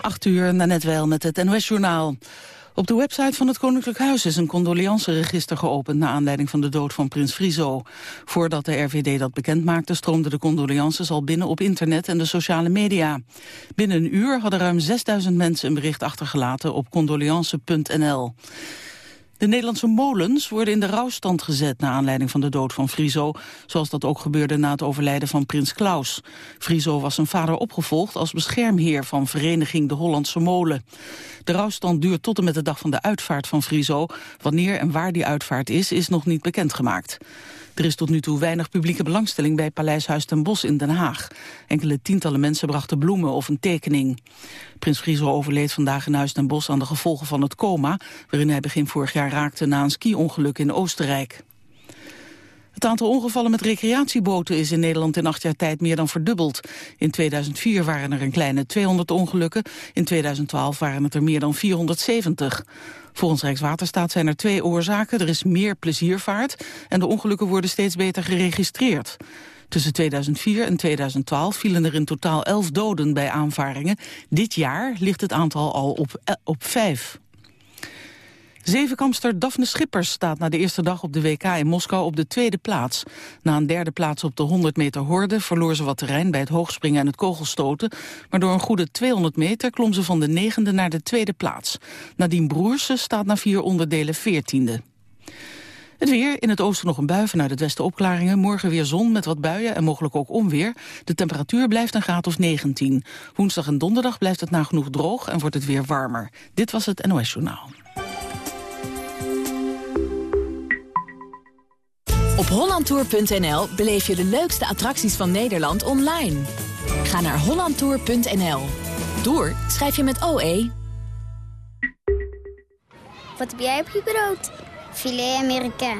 8 uur, net wel met het NOS-journaal. Op de website van het Koninklijk Huis is een condoleanceregister geopend... naar aanleiding van de dood van prins Friso. Voordat de RVD dat bekend maakte... stroomden de condoleances al binnen op internet en de sociale media. Binnen een uur hadden ruim 6000 mensen een bericht achtergelaten... op condoleance.nl. De Nederlandse molens worden in de rouwstand gezet... naar aanleiding van de dood van Friso... zoals dat ook gebeurde na het overlijden van prins Klaus. Friso was zijn vader opgevolgd als beschermheer... van vereniging De Hollandse Molen. De rouwstand duurt tot en met de dag van de uitvaart van Friso. Wanneer en waar die uitvaart is, is nog niet bekendgemaakt. Er is tot nu toe weinig publieke belangstelling bij Paleis Huis ten Bosch in Den Haag. Enkele tientallen mensen brachten bloemen of een tekening. Prins Friso overleed vandaag in Huis ten Bosch aan de gevolgen van het coma... waarin hij begin vorig jaar raakte na een ski-ongeluk in Oostenrijk. Het aantal ongevallen met recreatieboten is in Nederland in acht jaar tijd meer dan verdubbeld. In 2004 waren er een kleine 200 ongelukken, in 2012 waren het er meer dan 470. Volgens Rijkswaterstaat zijn er twee oorzaken. Er is meer pleziervaart en de ongelukken worden steeds beter geregistreerd. Tussen 2004 en 2012 vielen er in totaal 11 doden bij aanvaringen. Dit jaar ligt het aantal al op, eh, op 5. Zevenkampster Daphne Schippers staat na de eerste dag op de WK in Moskou op de tweede plaats. Na een derde plaats op de 100 meter horde verloor ze wat terrein bij het hoogspringen en het kogelstoten. Maar door een goede 200 meter klom ze van de negende naar de tweede plaats. Nadine Broersen staat na vier onderdelen veertiende. Het weer, in het oosten nog een bui, vanuit het westen opklaringen. Morgen weer zon met wat buien en mogelijk ook onweer. De temperatuur blijft een graad of 19. Woensdag en donderdag blijft het nagenoeg droog en wordt het weer warmer. Dit was het NOS Journaal. Op hollandtour.nl beleef je de leukste attracties van Nederland online. Ga naar hollandtour.nl. Tour schrijf je met OE. Wat heb jij op je brood? Filet Amerika.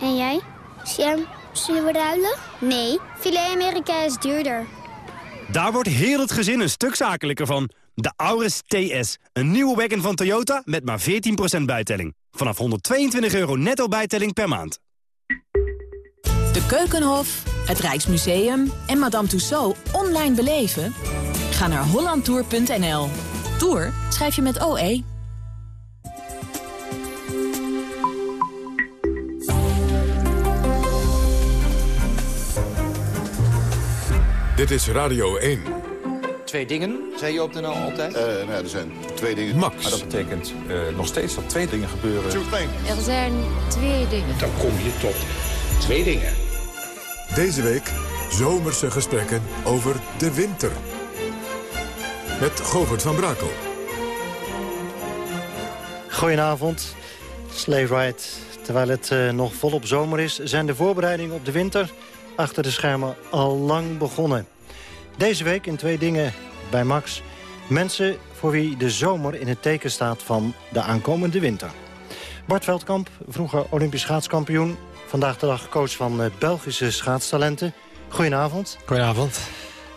En jij? Sam, zullen we ruilen? Nee, filet Amerika is duurder. Daar wordt heel het gezin een stuk zakelijker van. De Auris TS, een nieuwe wagon van Toyota met maar 14% bijtelling. Vanaf 122 euro netto bijtelling per maand. Keukenhof, het Rijksmuseum en Madame Tussauds online beleven? Ga naar hollandtour.nl. Tour schrijf je met OE. Dit is Radio 1. Twee dingen, zei je op de NL altijd? Uh, nou, er zijn twee dingen. Max. Maar dat betekent uh, nog steeds dat twee dingen gebeuren. Er zijn twee dingen. Dan kom je tot twee dingen. Deze week zomerse gesprekken over de winter. Met Govert van Brakel. Goedenavond. Slave Ride. Terwijl het uh, nog volop zomer is, zijn de voorbereidingen op de winter achter de schermen al lang begonnen. Deze week in twee dingen bij Max. Mensen voor wie de zomer in het teken staat van de aankomende winter. Bart Veldkamp, vroeger Olympisch schaatskampioen. Vandaag de dag coach van eh, Belgische schaatstalenten. Goedenavond. Goedenavond.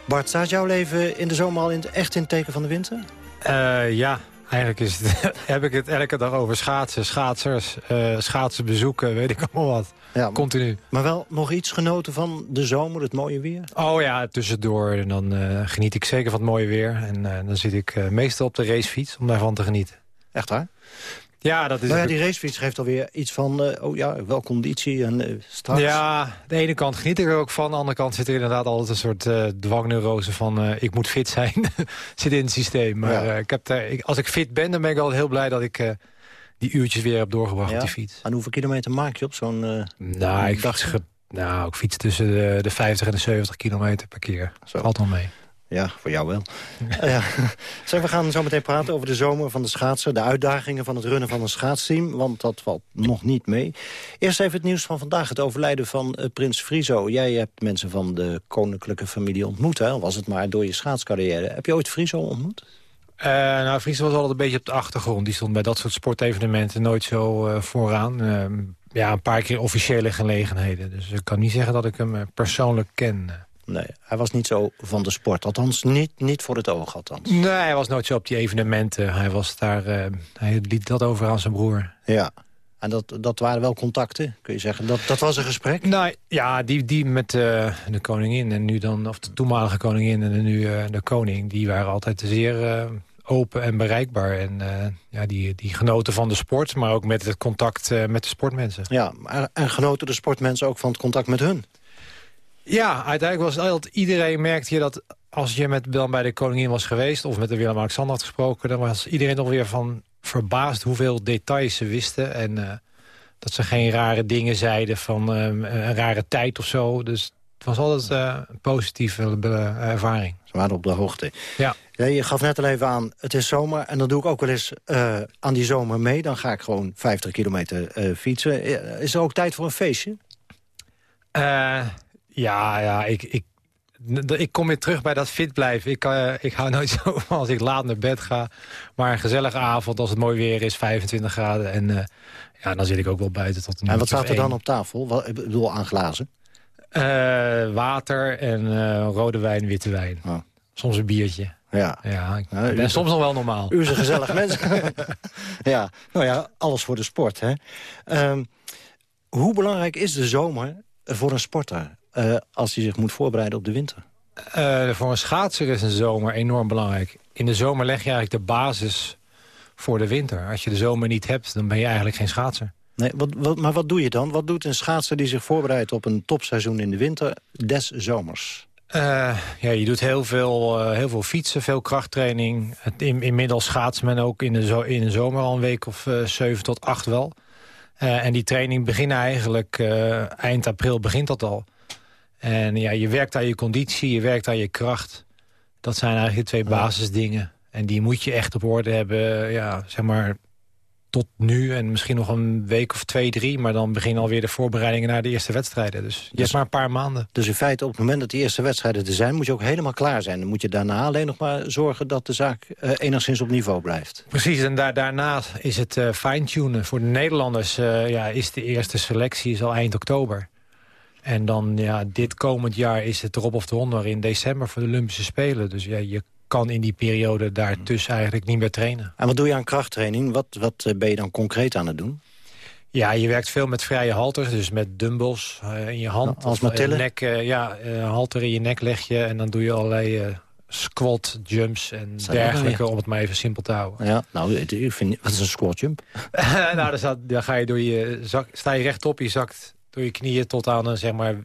Bart, staat jouw leven in de zomer al in, echt in het teken van de winter? Uh, ja, eigenlijk is het, heb ik het elke dag over schaatsen, schaatsers, uh, schaatsen bezoeken, weet ik allemaal wat. Ja, Continu. Maar wel nog iets genoten van de zomer, het mooie weer? Oh ja, tussendoor. En dan uh, geniet ik zeker van het mooie weer. En dan zit ik meestal op de racefiets om daarvan te genieten. Echt waar? Ja, dat is... Nou ja, die racefiets geeft alweer iets van, oh ja, wel conditie en straks. Ja, de ene kant geniet ik er ook van. Aan de andere kant zit er inderdaad altijd een soort dwangneurose van... ik moet fit zijn, zit in het systeem. Maar ja. ik heb daar, ik, als ik fit ben, dan ben ik al heel blij dat ik die uurtjes weer heb doorgebracht ja. op die fiets. En hoeveel kilometer maak je op zo'n uh, nou, ik fiets, nou, ik fiets tussen de, de 50 en de 70 kilometer per keer. Zo. Valt wel mee. Ja, voor jou wel. ja. Zeg, we gaan zo meteen praten over de zomer van de schaatsen... de uitdagingen van het runnen van een schaatsteam, want dat valt nog niet mee. Eerst even het nieuws van vandaag, het overlijden van uh, prins Friso. Jij hebt mensen van de koninklijke familie ontmoet, hè? al was het maar door je schaatscarrière. Heb je ooit Friso ontmoet? Uh, nou, Friese was altijd een beetje op de achtergrond. Die stond bij dat soort sportevenementen nooit zo uh, vooraan. Uh, ja, een paar keer officiële gelegenheden. Dus ik kan niet zeggen dat ik hem persoonlijk ken. Nee, hij was niet zo van de sport. Althans, niet, niet voor het oog althans. Nee, hij was nooit zo op die evenementen. Hij, was daar, hij liet dat over aan zijn broer. Ja, en dat, dat waren wel contacten, kun je zeggen. Dat, dat was een gesprek? Nou ja, die, die met uh, de koningin en nu dan, of de toenmalige koningin en nu uh, de koning, die waren altijd zeer uh, open en bereikbaar. En ja, die, die genoten van de sport, maar ook met het contact met de sportmensen. Ja, en genoten de sportmensen ook van het contact met hun? Ja, uiteindelijk was het altijd... Iedereen merkte je dat als je met, dan bij de koningin was geweest... of met de Willem-Alexander had gesproken... dan was iedereen nog weer van verbaasd hoeveel details ze wisten. En dat ze geen rare dingen zeiden van een rare tijd of zo. Dus het was altijd uh, een positieve uh, ervaring. Ze waren op de hoogte. Ja. ja. Je gaf net al even aan, het is zomer. En dan doe ik ook wel eens aan die zomer mee. Dan ga ik gewoon 50 kilometer fietsen. Is er ook tijd voor een feestje? Ja, ja ik, ik, ik kom weer terug bij dat fit blijven. Ik, ik hou nooit zo van als ik laat naar bed ga. Maar een gezellige avond als het mooi weer is, 25 graden. En ja, dan zit ik ook wel buiten tot een En wat staat er dan op tafel? Wat, ik bedoel aan glazen? Uh, water en rode wijn, witte wijn. Oh. Soms een biertje. Ja. ja ik ja, ben soms nog wel normaal. U is een gezellig mens. ja, nou ja, alles voor de sport. Hè. Um, hoe belangrijk is de zomer voor een sporter... Uh, als hij zich moet voorbereiden op de winter? voor een schaatser is een zomer enorm belangrijk. In de zomer leg je eigenlijk de basis voor de winter. Als je de zomer niet hebt, dan ben je eigenlijk geen schaatser. Nee, wat, wat, maar wat doe je dan? Wat doet een schaatser die zich voorbereidt op een topseizoen in de winter des zomers? Uh, ja, je doet heel veel, uh, heel veel fietsen, veel krachttraining. Het, in, inmiddels schaatst men ook in de, zo, in de zomer al een week of uh, zeven tot acht wel. en die training begint eigenlijk, eind april begint dat al. En ja, je werkt aan je conditie, je werkt aan je kracht. Dat zijn eigenlijk de twee basisdingen. En die moet je echt op orde hebben, ja, zeg maar, tot nu. En misschien nog een week of twee, drie. Maar dan beginnen alweer de voorbereidingen naar de eerste wedstrijden. Dus je dus, hebt maar een paar maanden. Dus in feite, op het moment dat de eerste wedstrijden er zijn... moet je ook helemaal klaar zijn. Dan moet je daarna alleen nog maar zorgen dat de zaak uh, enigszins op niveau blijft. Precies, en daar, daarna is het uh, fine-tunen. Voor de Nederlanders uh, ja, is de eerste selectie is al eind oktober. En dan, ja, dit komend jaar is het erop of eronder in december voor de Olympische Spelen. Dus ja, je kan in die periode daartussen eigenlijk niet meer trainen. En wat doe je aan krachttraining? Wat, wat eh, ben je dan concreet aan het doen? Ja, je werkt veel met vrije halters, dus met dumbbells uh, in je hand. als met tillen? Nek, uh, ja, uh, halter in je nek leg je en dan doe je allerlei squat jumps en dergelijke, om het maar even simpel te houden. Ja, nou, ik vind, wat is een squat jump? nou, dan, dan, ga je door je zak, sta je rechtop, je zakt door je knieën tot aan een zeg maar,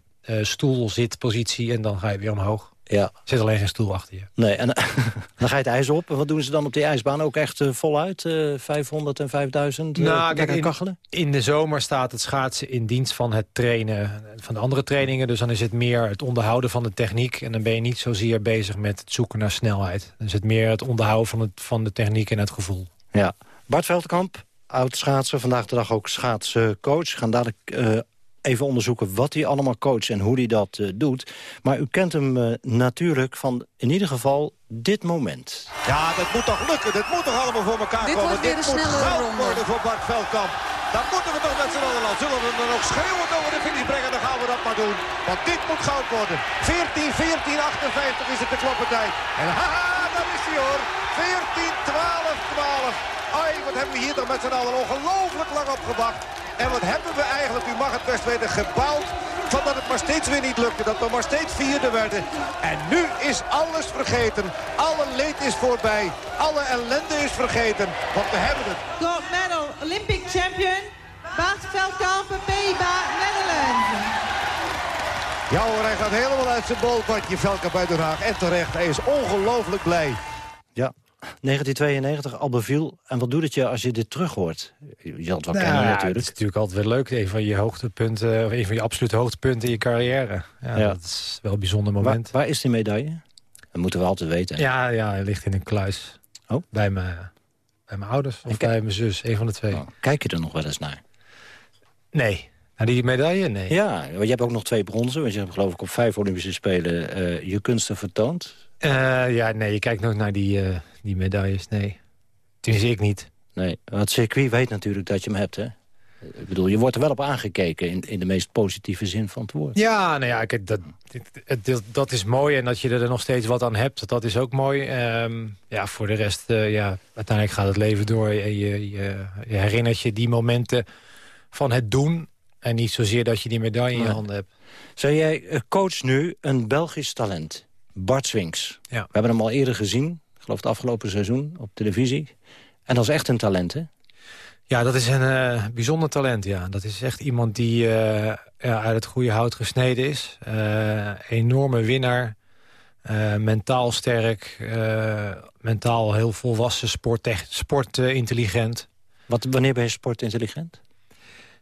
stoelzitpositie en dan ga je weer omhoog. Ja. Er zit alleen geen stoel achter je. Nee, en dan ga je het ijs op. En wat doen ze dan op die ijsbaan? Ook echt uh, voluit? Uh, 500 en 5000 uh, nou, kijk, in, kachelen? In de zomer staat het schaatsen in dienst van het trainen van de andere trainingen. Dus dan is het meer het onderhouden van de techniek. En dan ben je niet zozeer bezig met het zoeken naar snelheid. Dan is het meer het onderhouden van, het, van de techniek en het gevoel. Ja. Bart Veldkamp, oud schaatser, vandaag de dag ook schaatscoach. Gaan dadelijk uh, even onderzoeken wat hij allemaal coacht en hoe hij dat uh, doet. Maar u kent hem uh, natuurlijk van in ieder geval dit moment. Ja, dat moet toch lukken. Dat moet toch allemaal voor elkaar dit komen. Wordt dit moet goud worden voor Bart Veldkamp. Dan moeten we toch met z'n allen al. Zullen we hem nog schreeuwend over de finish brengen, dan gaan we dat maar doen. Want dit moet goud worden. 14, 14, 58 is het de kloppentijd. En haha, daar is hij hoor. 14, 12, 12. Ai, wat hebben we hier toch met z'n allen ongelooflijk lang opgewacht. En wat hebben we eigenlijk, u mag het best weten, gebouwd... van dat het maar steeds weer niet lukte, dat we maar steeds vierde werden. En nu is alles vergeten. Alle leed is voorbij. Alle ellende is vergeten, want we hebben het. Gold medal, Olympic champion, Bart Veldkamp, Peba, Netherlands. Ja hoor, hij gaat helemaal uit zijn bol, Bartje Veldkamp uit Den Haag. En terecht, hij is ongelooflijk blij. Ja, 1992, Albeville. En wat doet het je als je dit terug hoort? Je het wel nou, kennen ja, natuurlijk. Het is natuurlijk altijd weer leuk. Een van je hoogtepunten, of een van je absolute hoogtepunten in je carrière. Ja, Ja. Dat is wel een bijzonder moment. Waar, waar is die medaille? Dat moeten we altijd weten. Ja, ja, hij ligt in een kluis. Oh. Bij, mijn, bij mijn ouders of bij mijn zus. Een van de twee. Oh, Kijk je er nog wel eens naar? Nee. Naar die medaille? Nee. Ja, want je hebt ook nog twee bronzen. Want je hebt geloof ik op vijf Olympische Spelen eh, je kunsten vertoond. Eh, ja, nee, je kijkt nooit naar die, eh, die medailles. Nee. Tenminste, ik niet. Nee, want het circuit weet natuurlijk dat je hem hebt, hè? Ik bedoel, je wordt er wel op aangekeken in, in de meest positieve zin van het woord. Ja, nou ja, kijk, dat, dit- dat is mooi. En dat je er nog steeds wat aan hebt, dat is ook mooi. Ehm, ja, voor de rest, eh, ja, uiteindelijk gaat het leven door. En je, je, je herinnert je die momenten van het doen. En niet zozeer dat je die medaille in je handen hebt. Zeg jij, eh, coach nu een Belgisch talent. Bart Swings. Ja. We hebben hem al eerder gezien. Geloof het afgelopen seizoen op televisie. En dat is echt een talent, hè? Ja, dat is een uh, bijzonder talent, ja. Dat is echt iemand die uh, ja, uit het goede hout gesneden is. Uh, enorme winnaar. mentaal sterk. mentaal heel volwassen, sportintelligent. Sport, intelligent. Wat, wanneer ben je sportintelligent?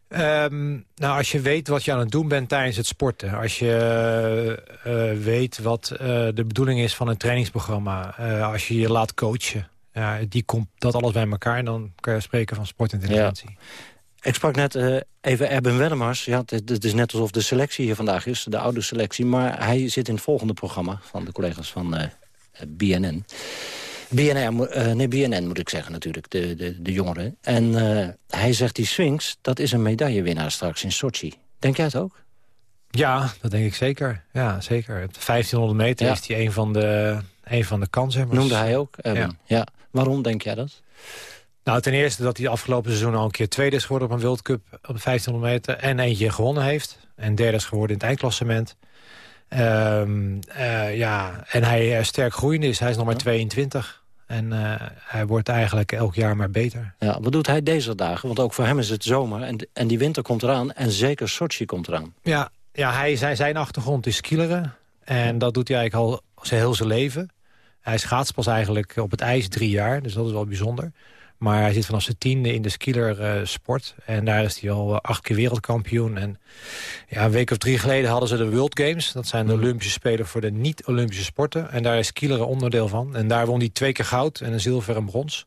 Um, nou, als je weet wat je aan het doen bent tijdens het sporten. Als je uh, weet wat uh, de bedoeling is van een trainingsprogramma. Uh, als je je laat coachen. Die komt dat alles bij elkaar en dan kan je spreken van sportintelligentie. Ik sprak net even Erben Wellemars. Ja, het, het, is net alsof de selectie hier vandaag is, de oude selectie. Maar hij zit in het volgende programma van de collega's van BNN. BNR, uh, nee, BNN moet ik zeggen natuurlijk, de, de, de jongeren. En uh, hij zegt die Sphinx, dat is een medaillewinnaar straks in Sochi. Denk jij het ook? Ja, dat denk ik zeker. Ja, zeker. 1500 meter ja. is hij een van de, een van de kansen. Noemde hij ook? Ja. ja. Waarom denk jij dat? Nou, ten eerste dat hij afgelopen seizoen al een keer tweede is geworden op een World Cup op de 1500 meter. En eentje gewonnen heeft. En derde is geworden in het eindklassement. Um, uh, ja, en hij sterk groeiende is. Hij is nog maar 22. En uh, hij wordt eigenlijk elk jaar maar beter. Ja, wat doet hij deze dagen? Want ook voor hem is het zomer en, en die winter komt eraan. En zeker Sochi komt eraan. Ja, ja hij, zijn, zijn achtergrond is skileren. En dat doet hij eigenlijk al zijn heel zijn leven. Hij schaatst pas eigenlijk op het ijs drie jaar. Dus dat is wel bijzonder. Maar hij zit vanaf zijn tiende in de skieler uh, sport. En daar is hij al uh, acht keer wereldkampioen. En ja, een week of drie geleden hadden ze de World Games. Dat zijn de mhm. Olympische Spelen voor de niet-Olympische sporten. En daar is skileren onderdeel van. En daar won hij twee keer goud en een zilver en brons.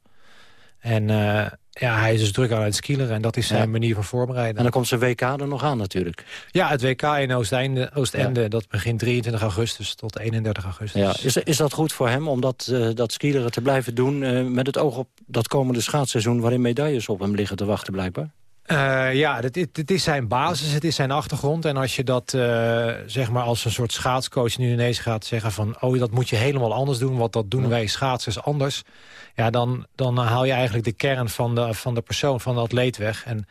En uh, ja, hij is dus druk aan het skileren en dat is zijn manier van voorbereiden. En dan komt zijn WK er nog aan natuurlijk. Ja, het WK in Oostende, Oostende dat begint 23 augustus tot 31 augustus. Ja. Is, is dat goed voor hem om dat, uh, dat skileren te blijven doen... Uh, met het oog op dat komende schaatsseizoen... waarin medailles op hem liggen te wachten blijkbaar? Uh, ja, dit, is zijn basis, het is zijn achtergrond. En als je dat uh, zeg maar als een soort schaatscoach nu ineens gaat zeggen van... oh, dat moet je helemaal anders doen, want dat doen wij schaatsers anders... ja, dan, dan haal je eigenlijk de kern van de, van de persoon, van de atleet weg. En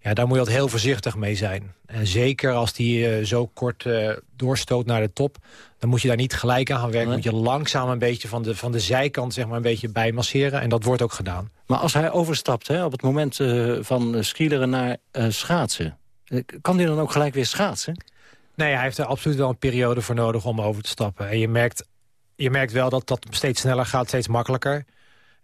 ja, daar moet je altijd heel voorzichtig mee zijn. En zeker als die uh, zo kort doorstoot naar de top... dan moet je daar niet gelijk aan gaan werken. Nee. moet je langzaam een beetje van de, van de zijkant zeg maar, een beetje bijmasseren. En dat wordt ook gedaan. Maar als hij overstapt hè, op het moment uh, van skileren naar schaatsen... kan hij dan ook gelijk weer schaatsen? Nee, hij heeft er absoluut wel een periode voor nodig om over te stappen. En je merkt, je merkt wel dat dat steeds sneller gaat, steeds makkelijker.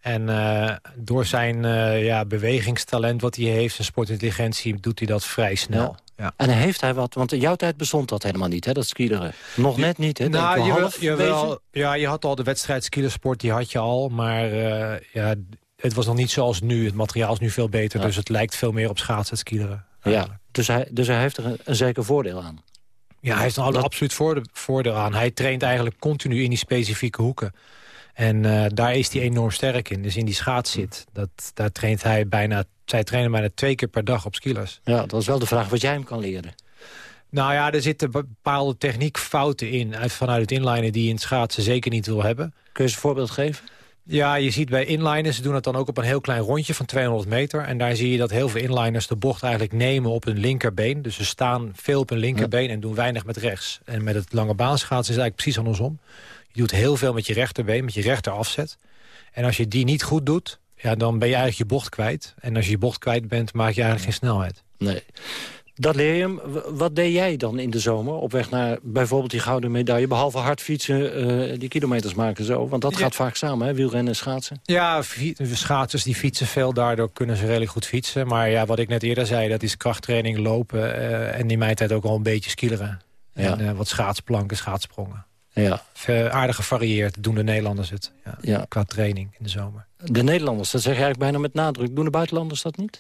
En uh, door zijn ja, bewegingstalent wat hij heeft, zijn sportintelligentie... doet hij dat vrij snel. Ja. Ja. En heeft hij wat, want in jouw tijd bestond dat helemaal niet, hè, dat skileren. Nog net niet, hè? Nou, je, je wel, ja, je had al de wedstrijd skielersport, die had je al. Maar ja, het was nog niet zoals nu. Het materiaal is nu veel beter, dus het lijkt veel meer op schaatsen, skileren. Ja, dus hij, dus hij heeft er een, een zeker voordeel aan. Ja, hij heeft er dat... absoluut voordeel aan. Hij traint eigenlijk continu in die specifieke hoeken. En uh, daar is hij enorm sterk in. Dus in die schaats zit, dat, daar traint hij bijna... Zij trainen bijna twee keer per dag op skilers. Ja, dat is wel de vraag wat jij hem kan leren. Nou ja, er zitten bepaalde techniekfouten in... vanuit het inlinen die je in het schaatsen zeker niet wil hebben. Kun je eens een voorbeeld geven? Ja, je ziet bij inliners, ze doen het dan ook op een heel klein rondje van 200 meter. En daar zie je dat heel veel inliners de bocht eigenlijk nemen op hun linkerbeen. Dus ze staan veel op hun linkerbeen en doen weinig met rechts. En met het lange baanschaatsen is het eigenlijk precies andersom. Je doet heel veel met je rechterbeen, met je rechter afzet. En als je die niet goed doet, ja, dan ben je eigenlijk je bocht kwijt. En als je je bocht kwijt bent, maak je eigenlijk geen snelheid. Nee. Dat leer je hem. Wat deed jij dan in de zomer op weg naar bijvoorbeeld die gouden medaille? Behalve hard fietsen, uh, die kilometers maken zo. Want dat gaat vaak samen, hè? wielrennen en schaatsen. Ja, schaatsers die fietsen veel. Daardoor kunnen ze redelijk goed fietsen. Maar ja, wat ik net eerder zei, dat is krachttraining, lopen. Uh, en in mijn tijd ook al een beetje skileren. Ja. En uh, wat schaatsplanken, schaatsprongen. Ja. Aardig gevarieerd doen de Nederlanders het. Ja, ja. Qua training in de zomer. De Nederlanders, dat zeg je eigenlijk bijna met nadruk. Doen de buitenlanders dat niet?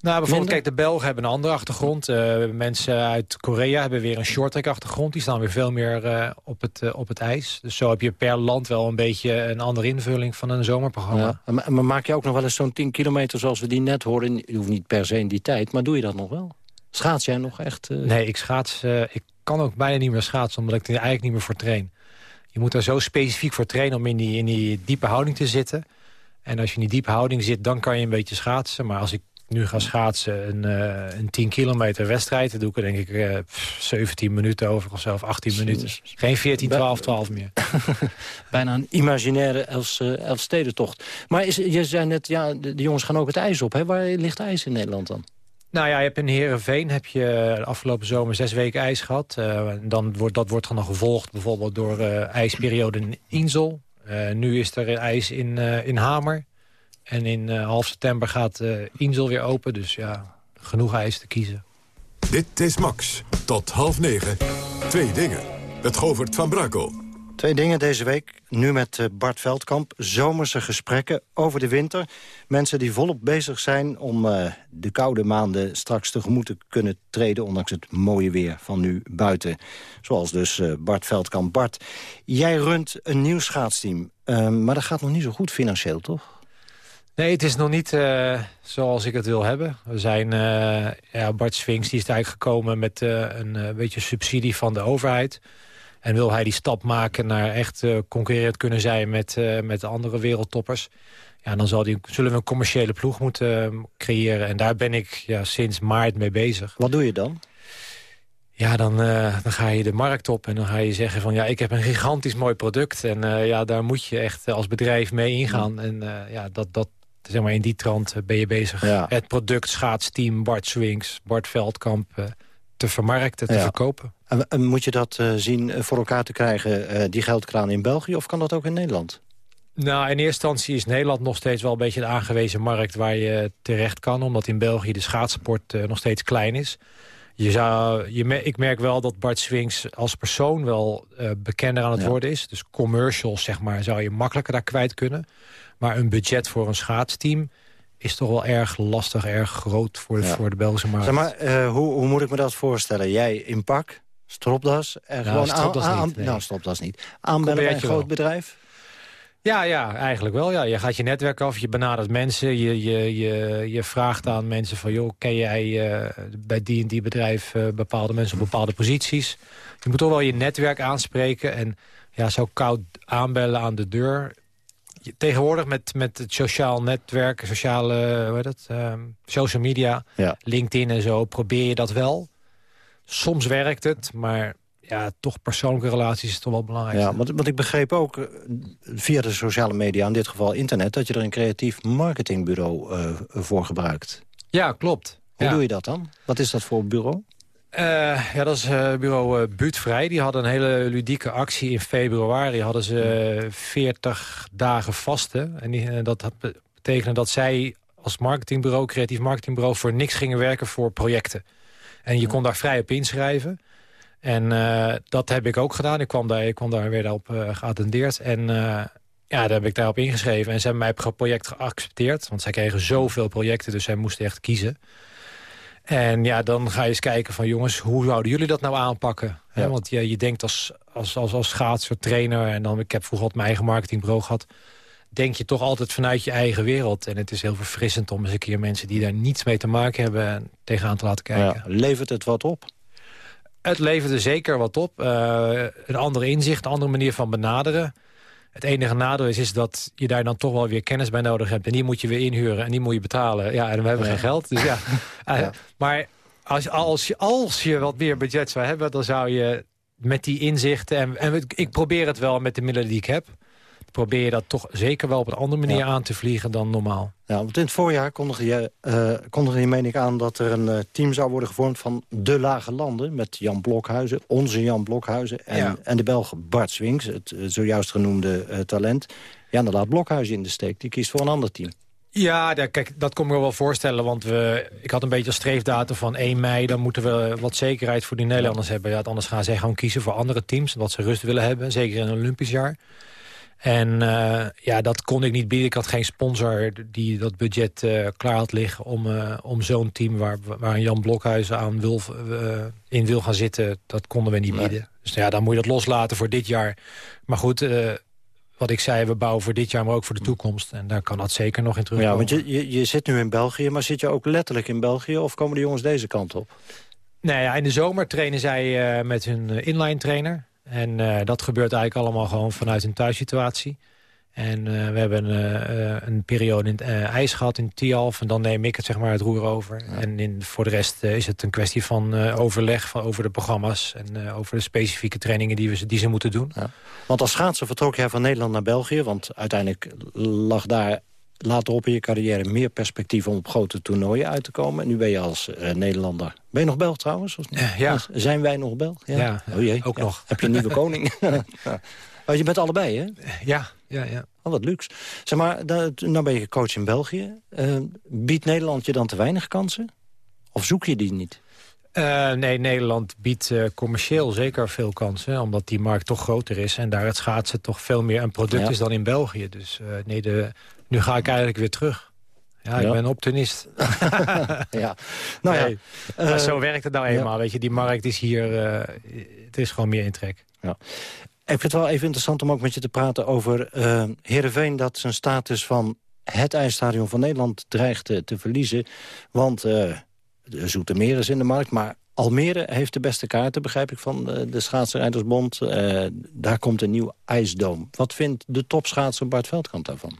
Nou, bijvoorbeeld, kijk, de Belgen hebben een andere achtergrond. Uh, mensen uit Korea hebben weer een shorttrack achtergrond. Die staan weer veel meer uh, op, het, uh, op het ijs. Dus zo heb je per land wel een beetje een andere invulling van een zomerprogramma. Ja, maar, maar, maak je ook nog wel eens zo'n 10 kilometer zoals we die net hoorden? Je hoeft niet per se in die tijd, maar doe je dat nog wel? Schaats jij nog echt? Nee, ik schaats. ik kan ook bijna niet meer schaatsen, omdat ik er eigenlijk niet meer voor train. Je moet er zo specifiek voor trainen om in die, in die diepe houding te zitten. En als je in die diepe houding zit, dan kan je een beetje schaatsen. Maar als ik nu ga schaatsen een, uh, een 10 kilometer wedstrijd... dan doe ik er denk ik uh, 17 minuten over of zo, of 18 minuten. Geen 14, 12, 12 meer. Bijna een imaginaire Els, uh, Elfstedentocht. Maar is, je zei net, ja, de, de, jongens gaan ook het ijs op. Hè? Waar ligt ijs in Nederland dan? Nou ja, je hebt in Heerenveen heb je de afgelopen zomer zes weken ijs gehad. Uh, dan wordt, dat wordt dan gevolgd bijvoorbeeld door uh, ijsperiode in Insel. Uh, nu is er ijs in, in Hamer. En in half september gaat Insel weer open. Dus ja, genoeg ijs te kiezen. Dit is Max. Tot half negen. Twee dingen. Het Govert van Brakel. Twee dingen deze week. Nu met eh, Bart Veldkamp. Zomerse gesprekken over de winter. Mensen die volop bezig zijn om uh, de koude maanden straks tegemoet te kunnen treden... ondanks het mooie weer van nu buiten. Zoals dus uh, Bart Veldkamp. Bart, jij runt een nieuw schaatsteam. maar dat gaat nog niet zo goed financieel, toch? Nee, het is nog niet zoals ik het wil hebben. We zijn, ja, Bart Swings die is eigenlijk gekomen met een beetje subsidie van de overheid. En wil hij die stap maken naar echt uh, concurrerend kunnen zijn met, uh, met andere wereldtoppers... Ja, dan zal die, zullen we een commerciële ploeg moeten uh, creëren. En daar ben ik ja, sinds maart mee bezig. Wat doe je dan? Ja, dan, dan ga je de markt op en dan ga je zeggen van... ja, ik heb een gigantisch mooi product. En ja, daar moet je echt als bedrijf mee ingaan. En ja, dat, dat, zeg maar in die trant ben je bezig. Ja. Het product, schaatsteam, Bart Swings, Bart Veldkamp te vermarkten, te verkopen. En, moet je dat uh, zien eh, voor elkaar te krijgen, uh, die geldkraan in België... of kan dat ook in Nederland? Nou, in eerste instantie is Nederland nog steeds wel een beetje de aangewezen markt... waar je terecht kan, omdat in België de schaatsport uh, nog steeds klein is. Je zou, je, ik merk wel dat Bart Swings als persoon wel uh, bekender aan het ja. worden is. Dus commercials, zeg maar, zou je makkelijker daar kwijt kunnen. Maar een budget voor een schaatsteam is toch wel erg lastig, erg groot voor, ja. voor de Belgische markt. Zeg maar, uh, hoe, hoe moet ik me dat voorstellen? Jij in pak, stropdas, er nou, gewoon stropdas aan, niet, nee. Nou, stropdas niet. Aanbellen bij een groot bedrijf? Ja, ja, eigenlijk wel. Ja. Je gaat je netwerk af, je benadert mensen. Je, je, je, je vraagt aan mensen van... joh, ken jij uh, bij die en die bedrijf uh, bepaalde mensen op bepaalde posities? Je moet toch wel je netwerk aanspreken. En ja, zo koud aanbellen aan de deur tegenwoordig met, met het sociaal netwerk, sociale, hoe heet het, um, social media, ja. LinkedIn en zo, probeer je dat wel. Soms werkt het, maar ja, toch persoonlijke relaties is toch wel belangrijk. Ja, want, want ik begreep ook uh, via de sociale media, in dit geval internet... dat je er een creatief marketingbureau uh, voor gebruikt. Ja, klopt. Hoe ja. doe je dat dan? Wat is dat voor bureau? Uh, ja, dat is uh, bureau uh, Buurtvrij. Die hadden een hele ludieke actie in februari. Hadden ze 40 dagen vasten. En die, dat betekende dat zij als marketingbureau, creatief marketingbureau... voor niks gingen werken voor projecten. En je kon daar vrij op inschrijven. En dat heb ik ook gedaan. Ik kwam daar, ik kwam daar weer op geattendeerd. En ja, daar heb ik daarop ingeschreven. En ze hebben mijn project geaccepteerd. Want zij kregen zoveel projecten, dus zij moesten echt kiezen. En ja, dan ga je eens kijken van jongens, hoe zouden jullie dat nou aanpakken? Ja. want je, je denkt als, als, als, als schaatser, trainer... en dan, ik heb vroeger al mijn eigen marketingbureau gehad... denk je toch altijd vanuit je eigen wereld. En het is heel verfrissend om eens een keer mensen die daar niets mee te maken hebben... tegenaan te laten kijken. Ja, levert het wat op? Het levert er zeker wat op. Uh, een andere inzicht, een andere manier van benaderen... Het enige nadeel is, is dat je daar dan toch wel weer kennis bij nodig hebt. En die moet je weer inhuren en die moet je betalen. Ja, en we hebben ja. geen geld. Dus ja. ja. Maar als, als, je, als je wat meer budget zou hebben... dan zou je met die inzichten... En, en ik probeer het wel met de middelen die ik heb probeer je dat toch zeker wel op een andere manier ja. aan te vliegen dan normaal. Ja, want in het voorjaar kondigde je, uh, kondigde je meen ik aan dat er een uh, team zou worden gevormd van de lage landen. Met Jan Blokhuizen, onze Jan Blokhuizen en, ja. en de Belg Bart Swings, het uh, zojuist genoemde talent. Ja, dan laat Blokhuizen in de steek. Die kiest voor een ander team. Ja, daar, kijk, dat kon ik me wel voorstellen. Want we, ik had een beetje als streefdatum van 1 mei. Dan moeten we wat zekerheid voor die Nederlanders hebben. Ja, anders gaan zij gewoon kiezen voor andere teams. Wat ze rust willen hebben. Zeker in een Olympisch jaar. En uh, ja, dat kon ik niet bieden. Ik had geen sponsor die dat budget uh, klaar had liggen... om, uh, om zo'n team waar, waar Jan Blokhuizen aan wil, in wil gaan zitten... dat konden we niet nee. bieden. Dus ja, dan moet je dat loslaten voor dit jaar. Maar goed, wat ik zei, we bouwen voor dit jaar... maar ook voor de toekomst. En daar kan dat zeker nog in terugkomen. Ja, want je, je, je zit nu in België, maar zit je ook letterlijk in België... of komen de jongens deze kant op? Nou ja, in de zomer trainen zij met hun inline trainer... En uh, dat gebeurt eigenlijk allemaal gewoon vanuit een thuissituatie. En uh, we hebben uh, een periode in uh, ijs gehad in Tialf. En dan neem ik het, zeg maar, het roer over. Ja. En in, voor de rest is het een kwestie van overleg van, over de programma's... en over de specifieke trainingen die, we, die ze moeten doen. Ja. Want als schaatser vertrok jij van Nederland naar België. Want uiteindelijk lag daar later op in je carrière meer perspectief... om op grote toernooien uit te komen. En nu ben je als Nederlander... Ben je nog Belg trouwens? Of ja. Zijn wij nog Belg? Ja, ja oh jee. ook nog. Heb je een nieuwe koning? Oh, je bent allebei, hè? Ja, ja, ja. Oh, wat luxe. Zeg maar, nou ben je coach in België. Uh, biedt Nederland je dan te weinig kansen? Of zoek je die niet? Uh, nee, Nederland biedt uh, commercieel zeker veel kansen. Omdat die markt toch groter is. En daar het schaatsen toch veel meer een product ja. is dan in België. Dus nee, de, nu ga ik eigenlijk weer terug. Ja, ik ja. ben optimist. ja. Nou ja. Nee, maar zo werkt het nou eenmaal. Weet je, die markt is hier... het is gewoon meer in trek. Ja. Ik vind het wel even interessant om ook met je te praten over uh, Heerenveen... dat zijn status van het ijsstadion van Nederland dreigt te, te verliezen. Want uh, Zoetermeer is in de markt, maar Almere heeft de beste kaarten, begrijp ik, van de, de Schaatsrijdersbond. Uh, daar komt een nieuw ijsdoom. Wat vindt de topschaatser Bart Veldkamp daarvan?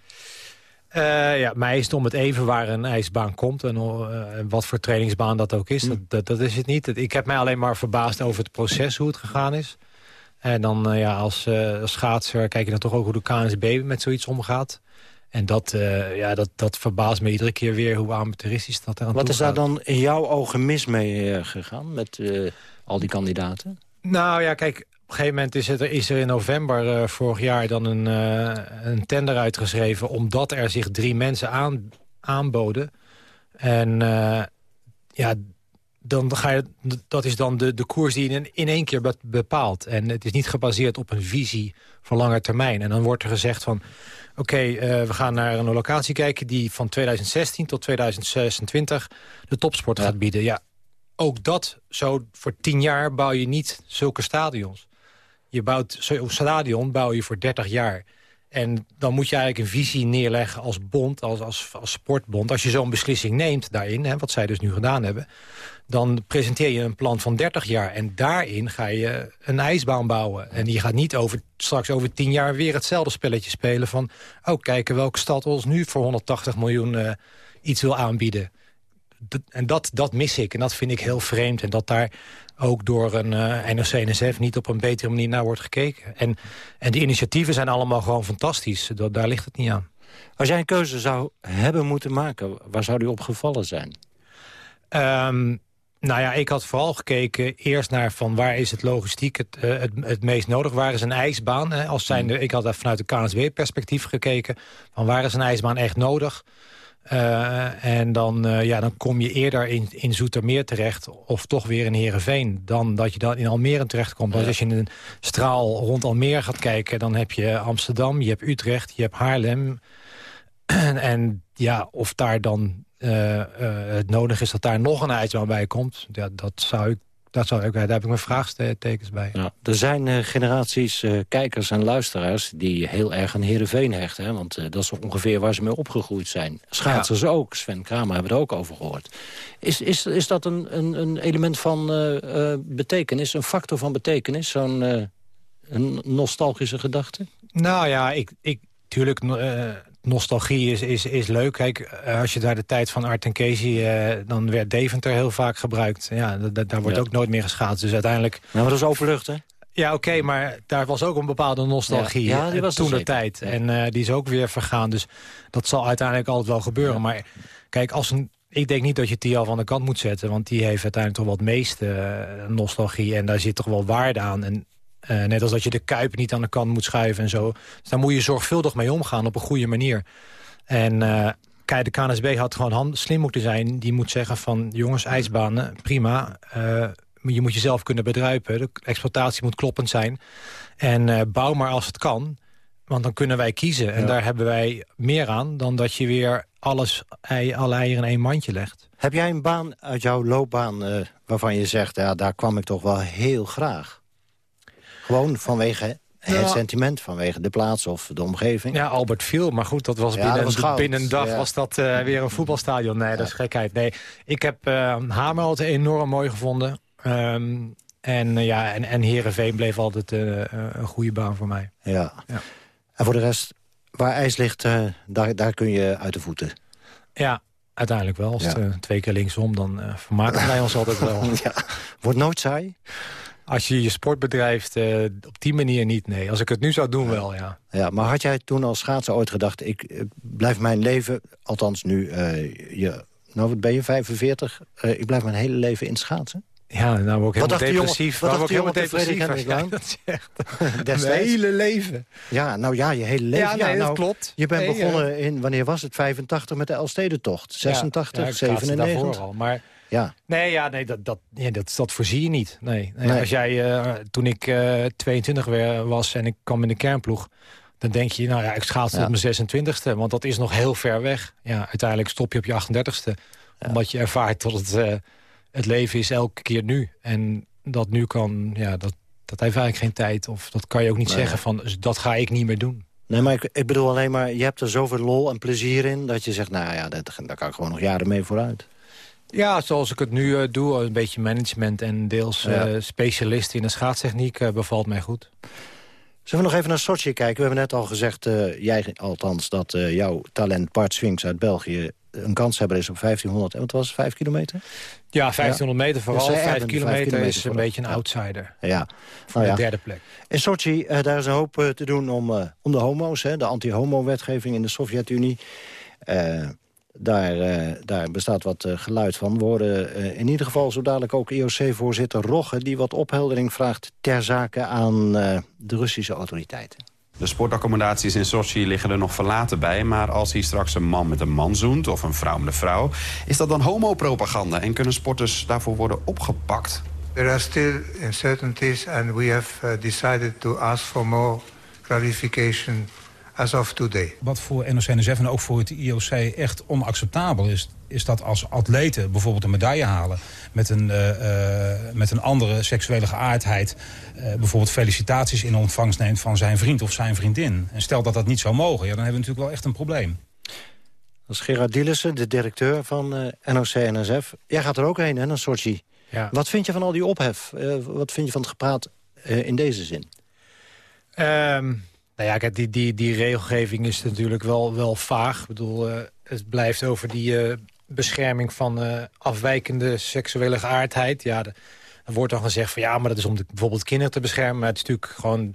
Uh, ja, mij is het om het even waar een ijsbaan komt. En uh, wat voor trainingsbaan dat ook is. Dat, dat, dat, is het niet. Ik heb mij alleen maar verbaasd over het proces, hoe het gegaan is. En dan uh, ja, als, schaatser kijk je dan toch ook hoe de KNSB met zoiets omgaat. En dat, ja, dat, dat verbaast me iedere keer weer hoe amateuristisch dat eraan Wat is daar dan in jouw ogen mis mee gegaan met al die kandidaten? Nou ja, kijk, op een gegeven moment is, het, is er in november vorig jaar dan een, een tender uitgeschreven... omdat er zich drie mensen aan, aanboden. En ja, dan ga je, dat is dan de, de koers die je in, één keer bepaalt. En het is niet gebaseerd op een visie van lange termijn. En dan wordt er gezegd van... oké, okay, we gaan naar een locatie kijken... die van 2016 tot 2026 de topsport ja. gaat bieden. Ja, ook dat, zo voor tien jaar bouw je niet zulke stadions. Je bouwt zo'n stadion bouw je voor 30 jaar. En dan moet je eigenlijk een visie neerleggen als bond, als, als, als sportbond. Als je zo'n beslissing neemt daarin, hè, wat zij dus nu gedaan hebben dan presenteer je een plan van 30 jaar. En daarin ga je een ijsbaan bouwen. En je gaat niet over, straks over 10 jaar weer hetzelfde spelletje spelen... van, oh, kijken welke stad ons nu voor 180 miljoen uh, iets wil aanbieden. En dat, dat mis ik. En dat vind ik heel vreemd. En dat daar ook door een uh, NOC-NSF niet op een betere manier naar wordt gekeken. En, en die initiatieven zijn allemaal gewoon fantastisch. Dat, daar ligt het niet aan. Als jij een keuze zou hebben moeten maken, waar zou die op gevallen zijn? Um, nou ja, ik had vooral gekeken eerst naar van waar is het logistiek het, uh, het, het, meest nodig. Waar is een ijsbaan? Als zijnde, mm. ik had vanuit de KNSW-perspectief gekeken. Van waar is een ijsbaan echt nodig? Uh, en dan, uh, ja, dan kom je eerder in, in Zoetermeer terecht... of toch weer in Heerenveen... dan dat je dan in Almere terechtkomt. Ja. Dus als je in een straal rond Almere gaat kijken... dan heb je Amsterdam, je hebt Utrecht, je hebt Haarlem... en ja, of daar dan uh, het nodig is dat daar nog een ijsbaan bij komt... Ja, dat zou ik dat zou ik, daar heb ik mijn vraagtekens bij. Ja, er zijn uh, generaties uh, kijkers en luisteraars die heel erg aan Heerenveen hechten. Hè? Want uh, dat is ongeveer waar ze mee opgegroeid zijn. Schaatsers ja. ook. Sven Kramer hebben we er ook over gehoord. Is, is, is dat een, een, een element van betekenis, een factor van betekenis? Zo'n nostalgische gedachte? Nou ja, ik, ik, tuurlijk nostalgie is, is, is leuk. Kijk, eh, als je daar de tijd van Art en Casey... Uh, dan werd Deventer heel vaak gebruikt. Ja, daar wordt ook nooit meer geschaatst. Dus uiteindelijk... Nou, maar dat is openlucht, hè? Ja, oké, maar daar was ook een bepaalde nostalgie ja, ja die was toen de tijd. En uh, die is ook weer vergaan. Dus dat zal uiteindelijk altijd wel gebeuren. Maar kijk, als een, ik denk niet dat je Tial van de kant moet zetten. Want die heeft uiteindelijk toch wat meeste nostalgie. En daar zit toch wel waarde aan. En uh, net als dat je de kuip niet aan de kant moet schuiven en zo. Dus daar moet je zorgvuldig mee omgaan op een goede manier. En uh, kijk, de KNSB had gewoon hand, slim moeten zijn. Die moet zeggen van, jongens, ijsbanen, prima. Uh, je moet jezelf kunnen bedruipen. De exploitatie moet kloppend zijn. En bouw maar als het kan. Want dan kunnen wij kiezen. En daar hebben wij meer aan dan dat je weer alles, ei, alle eieren in één mandje legt. Heb jij een baan uit jouw loopbaan waarvan je zegt... ja, daar kwam ik toch wel heel graag? Gewoon vanwege het sentiment vanwege de plaats of de omgeving. Ja, Albert viel, maar goed, dat was binnen, binnen een dag was dat uh, weer een voetbalstadion. Nee, dat is gekheid. Nee, ik heb uh, Hamer altijd enorm mooi gevonden. Um, en, uh, ja, en, en Heerenveen bleef altijd een goede baan voor mij. Ja. ja. En voor de rest, waar ijs ligt, eh, daar, daar kun je uit de voeten. Ja, uiteindelijk wel. Als het, eh, twee keer linksom, dan eh, vermaken wij ons altijd wel. ja. Wordt nooit saai? Als je je sport bedrijft, eh, op die manier niet, nee. Als ik het nu zou doen, wel, ja. Ja, maar had jij toen als schaatser ooit gedacht... ik eh, blijf mijn leven, althans nu, eh, je, nou wat ben je, 45... eh, ik blijf mijn hele leven in schaatsen? Ja, nou word ik Wat helemaal dacht de jongen- depressief. wat Nou dacht ik helemaal depressief. Als jij dat zegt. Mijn hele leven. Ja, nou ja, je hele leven. Ja, nee, dat nou, klopt. Je bent Nee, begonnen in, wanneer was het, 85 met de Elfstedentocht. 86, ja, ja, ik schaatste 97. daarvoor al. Maar Ja, Nee, ja, nee dat, dat, ja, dat, dat voorzie je niet. Nee, nee, Nee. Als jij, eh, toen ik eh 22 weer was en ik kwam in de kernploeg... dan denk je, nou ja, ik schaats Ja. tot mijn 26e. Want dat is nog heel ver weg. Ja, uiteindelijk stop je op je 38e. Omdat je ervaart dat het, eh, het leven is elke keer nu. En dat nu kan, ja, dat, dat heeft eigenlijk geen tijd. Of dat kan je ook niet Nee. zeggen van, dus dat ga ik niet meer doen. nee, maar ik, ik bedoel alleen maar... je hebt er zoveel lol en plezier in... dat je zegt, nou ja, dat, daar kan ik gewoon nog jaren mee vooruit. Ja, zoals ik het nu eh, doe, een beetje management en deels Ja. eh, specialist in de schaatstechniek eh, bevalt mij goed. Zullen we nog even naar Sochi kijken? We hebben net al gezegd, jij althans, dat jouw talent Bart Swings uit België... een kanshebber is op 1500, en wat was het, 5 kilometer? Ja, 1500 meter vooral. Dus zij 5 hebben kilometer, is een beetje een outsider. Ja. Nou de ja. derde plek. In Sochi, daar is een hoop te doen om, om de homo's. Hè, de anti-homo-wetgeving in de Sovjet-Unie. Daar, eh, daar bestaat wat eh, geluid van. We horen eh, in ieder geval zo dadelijk ook IOC-voorzitter Rogge... die wat opheldering vraagt ter zake aan eh, de Russische autoriteiten. De sportaccommodaties in Sochi liggen er nog verlaten bij... maar als hier straks een man met een man zoent of een vrouw met een vrouw... is dat dan homopropaganda en kunnen sporters daarvoor worden opgepakt? There are still uncertainties and we have decided to ask for more clarification as of today. Wat voor NOC-NSF en ook voor het IOC echt onacceptabel is... is dat als atleten bijvoorbeeld een medaille halen... met een, eh, eh, met een andere seksuele geaardheid... eh, bijvoorbeeld felicitaties in ontvangst neemt van zijn vriend of zijn vriendin. En stel dat dat niet zou mogen, ja, dan hebben we natuurlijk wel echt een probleem. Dat is Gerard Dielissen, de directeur van eh, NOC-NSF. Jij gaat er ook heen, hè, naar Sochi. Ja. Wat vind je van al die ophef? Eh, wat vind je van het gepraat eh, in deze zin? Ehm, nou ja, kijk, die, die, die regelgeving is natuurlijk wel, wel vaag. Ik bedoel, eh, het blijft over die eh, bescherming van eh, afwijkende seksuele geaardheid. Ja, de- er wordt dan gezegd van ja, maar dat is om de, bijvoorbeeld kinderen te beschermen. Maar het is natuurlijk gewoon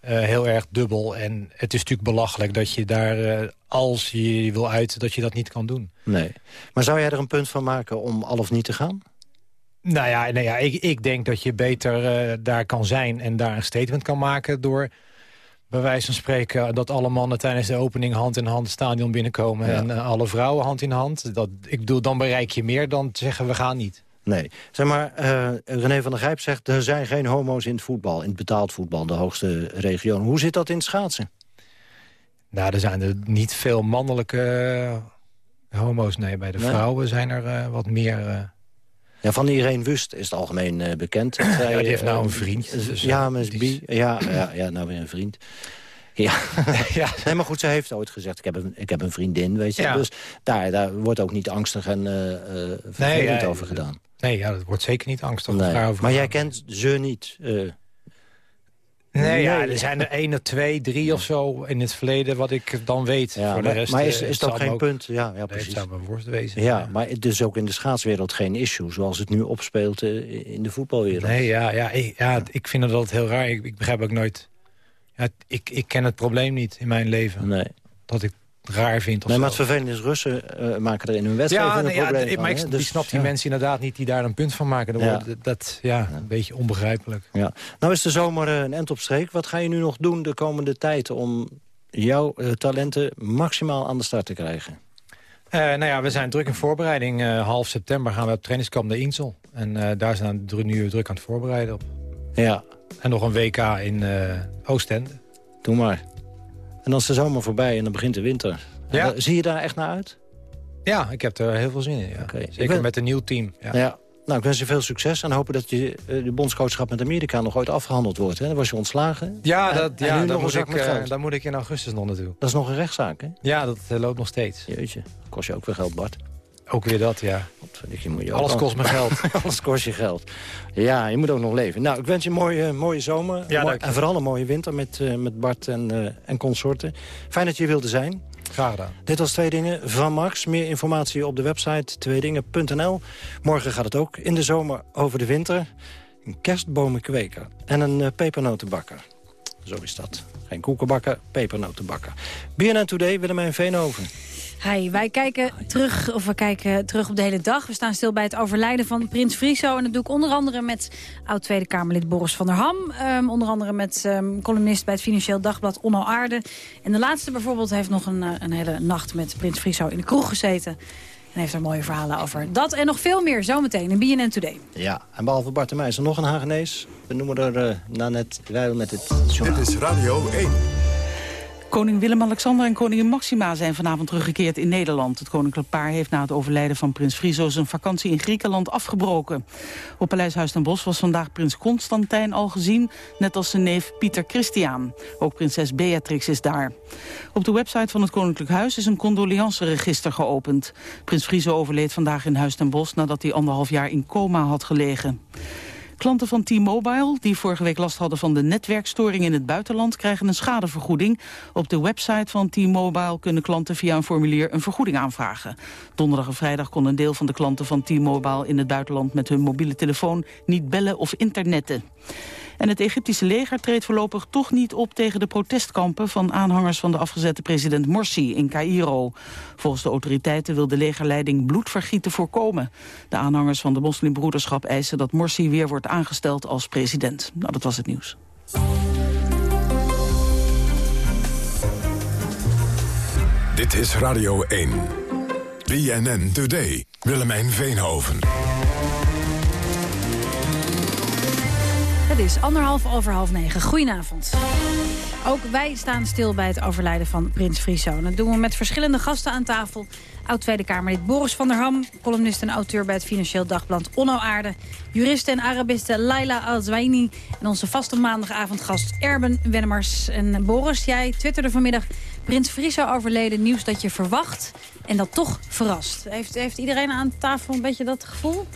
heel erg dubbel. En het is natuurlijk belachelijk dat je daar, als je je wil uiten, dat je dat niet kan doen. Nee. Maar zou jij er een punt van maken om al of niet te gaan? Nou ja, nou ja ik, ik denk dat je beter daar kan zijn en daar een statement kan maken... door bij wijze van spreken dat alle mannen tijdens de opening hand in hand het stadion binnenkomen... Ja. en eh, alle vrouwen hand in hand. Dat, ik bedoel, dan bereik je meer dan te zeggen we gaan niet. Nee. Zeg maar, eh, René van der Grijp zegt... er zijn geen homo's in het voetbal, in het betaald voetbal, de hoogste regio. Hoe zit dat in het schaatsen? Nou, er zijn er niet veel mannelijke eh, homo's. Nee, bij de Nee. vrouwen zijn er wat meer... Ja, van Irene Wust is het algemeen eh, bekend. Ja, die heeft nou eh, een vriend, dus, ja, eh, maar is die bi. Ja, ja, ja, nou weer een vriend. Ja. ja. Nee, maar goed, ze heeft ooit gezegd, ik heb een, ik heb een vriendin, weet je. Ja. Dus daar, daar wordt ook niet angstig en vervelend ja, over gedaan. Nee, ja, dat wordt zeker niet angstig. Nee. Maar jij kent ze niet. Nee, ja, er zijn er één of twee, drie of zo in het verleden wat ik dan weet. ja, Voor maar, de rest, maar is, eh, is het dat geen ook- punt? Ja, ja het precies. zou mijn worst wezen. Ja, maar het is ook in de schaatswereld geen issue... zoals het nu opspeelt eh, in de voetbalwereld. Nee, ja, ja, ik, ja, ik vind dat heel raar. Ik, ik begrijp ook nooit... Ja, ik, ik ken het probleem niet in mijn leven. Nee. Dat ik het raar vind of Nee, maar het vervelende is, Russen eh, maken er in hun wedstrijd ja, een nee, ja, probleem ik- van, maar ik, Dus, snap die ja. mensen inderdaad niet die daar een punt van maken. Dan Ja. wordt dat, ja, een beetje onbegrijpelijk. Ja. Nou is de zomer eh, een end op streek. Wat ga je nu nog doen de komende tijd... om jouw eh, talenten maximaal aan de start te krijgen? Eh, nou ja, we zijn druk in voorbereiding. Eh, half september gaan we op trainingskamp naar Insel. En eh, daar zijn we nu druk aan het voorbereiden op. Ja, En nog een WK in eh Oostende. doe maar. En dan is de zomer voorbij en dan begint de winter. Ja. Eh, zie je daar echt naar uit? Ja, ik heb er heel veel zin in. Ja. Zeker ben- met een nieuw team. Ja. Ja. Nou, ik wens je veel succes en hopen dat je, eh, de bondscoachschap met Amerika nog ooit afgehandeld wordt. Hè? Dan was je ontslagen. Ja, dat, en ja nog een moet ik, eh, daar moet ik in augustus nog naartoe. Dat is nog een rechtszaak, hè? Ja, dat loopt nog steeds. Jeetje, kost je ook weer geld, Bart. Ook weer dat, ja. Je moet je ook Alles kost me geld. Alles kost je geld. Ja, je moet ook nog leven. Nou, ik wens je een mooie, mooie zomer. Ja, Mooi- en vooral een mooie winter met, eh, met Bart en, eh, en consorten. Fijn dat je wilde zijn. Graag gedaan. Dit was Twee Dingen van Max. Meer informatie op de website tweedingen.nl. Morgen gaat het ook in de zomer over de winter. Een kerstbomenkweker en een eh, pepernotenbakker. Zo is dat. Geen koekenbakker, pepernotenbakker. BNN Today, Willemijn Veenhoven. Hi, wij kijken terug, of we kijken terug op de hele dag. We staan stil bij het overlijden van Prins Friso. En dat doe ik onder andere met oud-Tweede Kamerlid Boris van der Ham. Ehm, onder andere met ehm, columnist bij het Financieel Dagblad Onno Aarde. En de laatste bijvoorbeeld heeft nog een, eh, een hele nacht met Prins Friso in de kroeg gezeten. En heeft er mooie verhalen over. Dat en nog veel meer zometeen in BNN Today. Ja, en behalve Bart en mij is er nog een Hagenees. We noemen er uh, Nanette Ruil met het journaal. Dit is Radio 1. Koning Willem-Alexander en koningin Maxima zijn vanavond teruggekeerd in Nederland. Het koninklijk paar heeft na het overlijden van prins Friso zijn vakantie in Griekenland afgebroken. Op Paleis Huis ten Bosch was vandaag prins Constantijn al gezien, net als zijn neef Pieter Christian. Ook prinses Beatrix is daar. Op de website van het koninklijk huis is een condoleanceregister geopend. Prins Friso overleed vandaag in Huis ten Bosch nadat hij anderhalf jaar in coma had gelegen. Klanten van T-Mobile, die vorige week last hadden van de netwerkstoring in het buitenland, krijgen een schadevergoeding. Op de website van T-Mobile kunnen klanten via een formulier een vergoeding aanvragen. Donderdag en vrijdag kon een deel van de klanten van T-Mobile in het buitenland met hun mobiele telefoon niet bellen of internetten. En het Egyptische leger treedt voorlopig toch niet op tegen de protestkampen van aanhangers van de afgezette president Morsi in Cairo. Volgens de autoriteiten wil de legerleiding bloedvergieten voorkomen. De aanhangers van de moslimbroederschap eisen dat Morsi weer wordt aangesteld als president. Nou, dat was het nieuws. Dit is Radio 1. BNN Today. Willemijn Veenhoven. Het is anderhalf over half negen. Goedenavond. Ook wij staan stil bij het overlijden van Prins Friso. Dat doen we met verschillende gasten aan tafel. Oud-Tweede Kamerlid Boris van der Ham, columnist en auteur bij het Financieel Dagblad Onno Aarde, juriste en Arabiste Laila Al-Zwaini en onze vaste maandagavondgast Erben Wennemars. En Boris, jij twitterde vanmiddag Prins Friso overleden, nieuws dat je verwacht en dat toch verrast. Heeft, heeft iedereen aan tafel een beetje dat gevoel?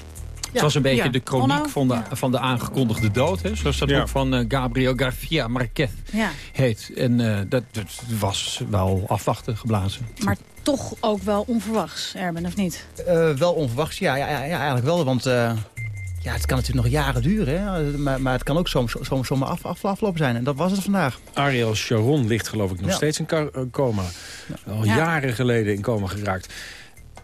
Het was een beetje Ja. de chroniek van de, van de aangekondigde dood. Hè, zoals dat Ja. ook van eh, Gabriel Garcia Marquez Ja. heet. En eh, dat, dat was wel afwachten geblazen. Maar toch ook wel onverwachts, Erben, of niet? Eh, wel onverwachts, ja, ja, ja, ja, eigenlijk wel. Want eh, ja, het kan natuurlijk nog jaren duren. Hè? Maar, maar het kan ook zomaar zo, zo, af, af, aflopen zijn. En dat was het vandaag. Ariel Sharon ligt geloof ik nog Ja. steeds in coma. Al Ja. jaren geleden in coma geraakt.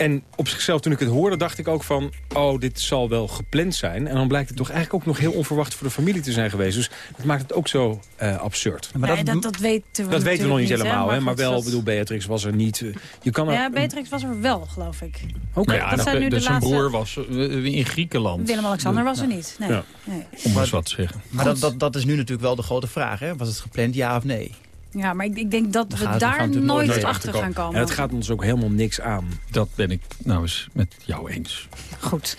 En op zichzelf, toen ik het hoorde, dacht ik ook van... oh, dit zal wel gepland zijn. En dan blijkt het toch eigenlijk ook nog heel onverwacht voor de familie te zijn geweest. Dus dat maakt het ook zo eh, absurd. nee, dat, dat weten we dat weten we nog niet helemaal, hè? Maar wel, dat- bedoel, Beatrix was er niet. eh, Je kan er, Ja, Beatrix was er wel, geloof ik. Oké. Ja, dat zijn nu de zijn laatste- broer was eh, in Griekenland. Willem-Alexander was er niet. Nee. Ja. Nee. Om eens wat te zeggen. Maar dat, dat, dat is nu natuurlijk wel de grote vraag. Hè? Was het gepland, ja of nee? Ja, maar ik, ik denk dat we daar nooit achter gaan komen. En het gaat ons ook helemaal niks aan. Dat ben ik nou eens met jou eens. Goed.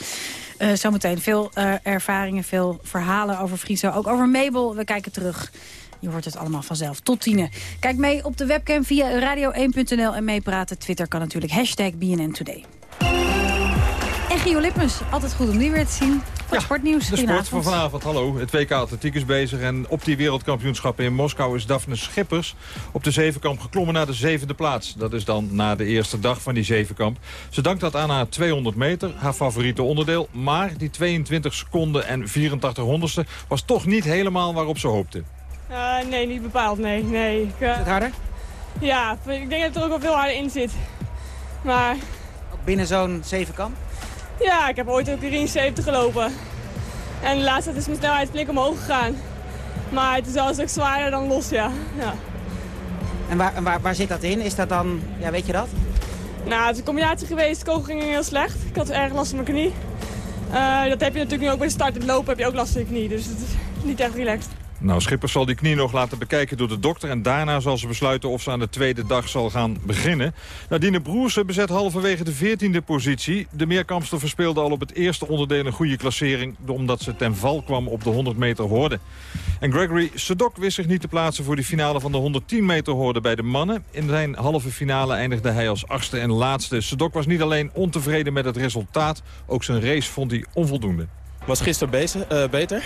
Eh, zometeen veel eh, ervaringen, veel verhalen over Friso. Ook over Mabel. We kijken terug. Je hoort het allemaal vanzelf. Tot tienen. Kijk mee op de webcam via radio1.nl en meepraten. Twitter kan natuurlijk. Hashtag BNN Today. En Gio Lippens, altijd goed om die weer te zien. Voor het sportnieuws. De sport van vanavond, hallo. Het WK Atletiek is bezig en op die wereldkampioenschappen in Moskou is Daphne Schippers op de zevenkamp geklommen naar de zevende plaats. Dat is dan na de eerste dag van die zevenkamp. Ze dankt dat aan haar 200 meter, haar favoriete onderdeel. Maar die 22 seconden en 84 honderdste was toch niet helemaal waarop ze hoopte. Uh, nee, niet bepaald, nee. nee. Ik, uh, het harder? Ja, ik denk dat er ook wel veel harder in zit. Maar... Ook binnen zo'n zevenkamp? Ja, ik heb ooit ook 73 gelopen. En de laatste tijd is mijn snelheid flink omhoog gegaan. Maar het is wel een stuk zwaarder dan los, ja. ja. En, waar, en waar, waar zit dat in? Is dat dan, ja, weet je dat? Nou, het is een combinatie geweest. De kogel ging heel slecht. Ik had erg last van mijn knie. Uh, dat heb je natuurlijk nu ook bij de start. Het lopen heb je ook last van je knie. Dus het is niet echt relaxed. Nou, Schippers zal die knie nog laten bekijken door de dokter... en daarna zal ze besluiten of ze aan de tweede dag zal gaan beginnen. Nadine Broersen bezet halverwege de 14e positie. De meerkampster verspeelde al op het eerste onderdeel een goede klassering... omdat ze ten val kwam op de 100 meter hoorde. En Gregory Sedok wist zich niet te plaatsen voor de finale van de 110 meter hoorde bij de mannen. In zijn halve finale eindigde hij als achtste en laatste. Sedok was niet alleen ontevreden met het resultaat, ook zijn race vond hij onvoldoende. was gisteren uh, beter.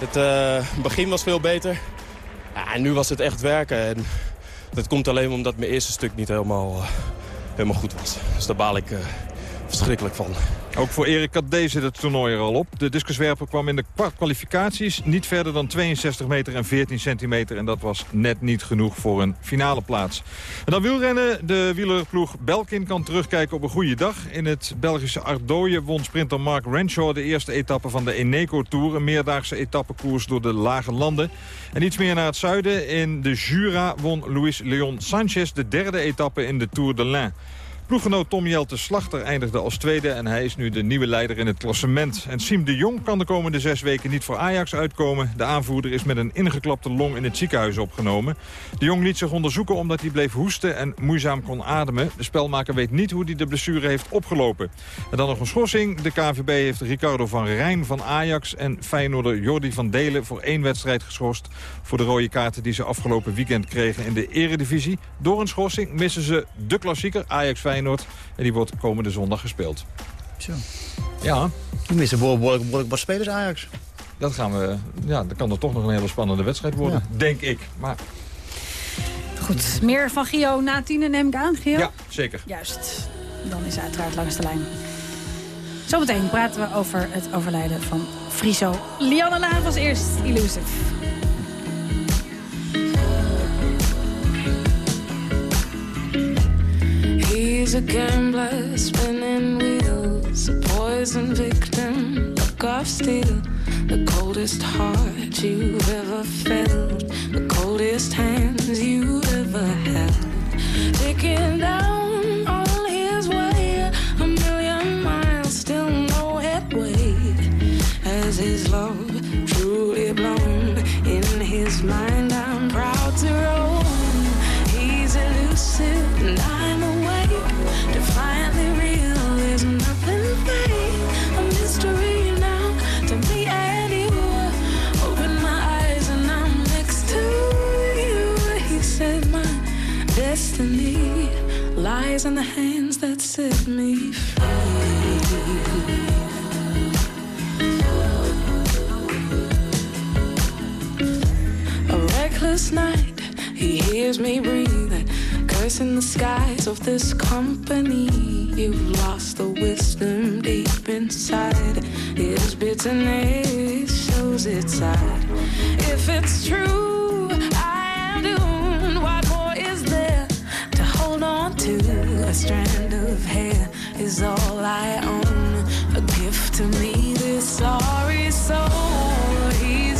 Het uh, begin was veel beter. Ja, en nu was het echt werken. En dat komt alleen omdat mijn eerste stuk niet helemaal, uh, helemaal goed was. Dus daar baal ik verschrikkelijk van. Ook voor Erik Kadé zit het toernooi er al op. De discuswerper kwam in de kwalificaties niet verder dan 62 meter en 14 centimeter. En dat was net niet genoeg voor een finale plaats. En dan wielrennen. De wielerploeg Belkin kan terugkijken op een goede dag. In het Belgische Ardooien won sprinter Mark Renshaw de eerste etappe van de Eneco Tour. Een meerdaagse etappekoers door de lage landen. En iets meer naar het zuiden. In de Jura won Luis Leon Sanchez de derde etappe in de Tour de l'Ain. Ploeggenoot Tom Jelte Slachter eindigde als tweede... en hij is nu de nieuwe leider in het klassement. En Siem de Jong kan de komende zes weken niet voor Ajax uitkomen. De aanvoerder is met een ingeklapte long in het ziekenhuis opgenomen. De Jong liet zich onderzoeken omdat hij bleef hoesten en moeizaam kon ademen. De spelmaker weet niet hoe hij de blessure heeft opgelopen. En dan nog een schorsing. De KVB heeft Ricardo van Rijn van Ajax... en Feyenoorder Jordi van Delen voor één wedstrijd geschorst... voor de rode kaarten die ze afgelopen weekend kregen in de eredivisie. Door een schorsing missen ze de klassieker Ajax-Feyenoord Feyenoord. En die wordt komende zondag gespeeld. Zo. Ja. Die missen behoorlijk, behoorlijk wat spelers Ajax. Dat gaan we... Ja, dan kan er toch nog een hele spannende wedstrijd worden. Denk ik. Maar... Goed, meer van Gio na tien en neem ik aan, Gio? Ja, zeker. Juist. Dan is hij uiteraard langs de lijn. Zometeen praten we over het overlijden van Friso. Lianne Laan was eerst Illusive. He's a gambler spinning wheels, a poison victim, look off steel. The coldest heart you've ever felt, the coldest hands you ever held. Ticking down lies in the hands that set me free. A reckless night, he hears me breathing, cursing the skies of this company. You've lost the wisdom deep inside. His bitterness shows its side. If it's true, to? A strand of hair is all I own. A gift to me, this sorry soul. He's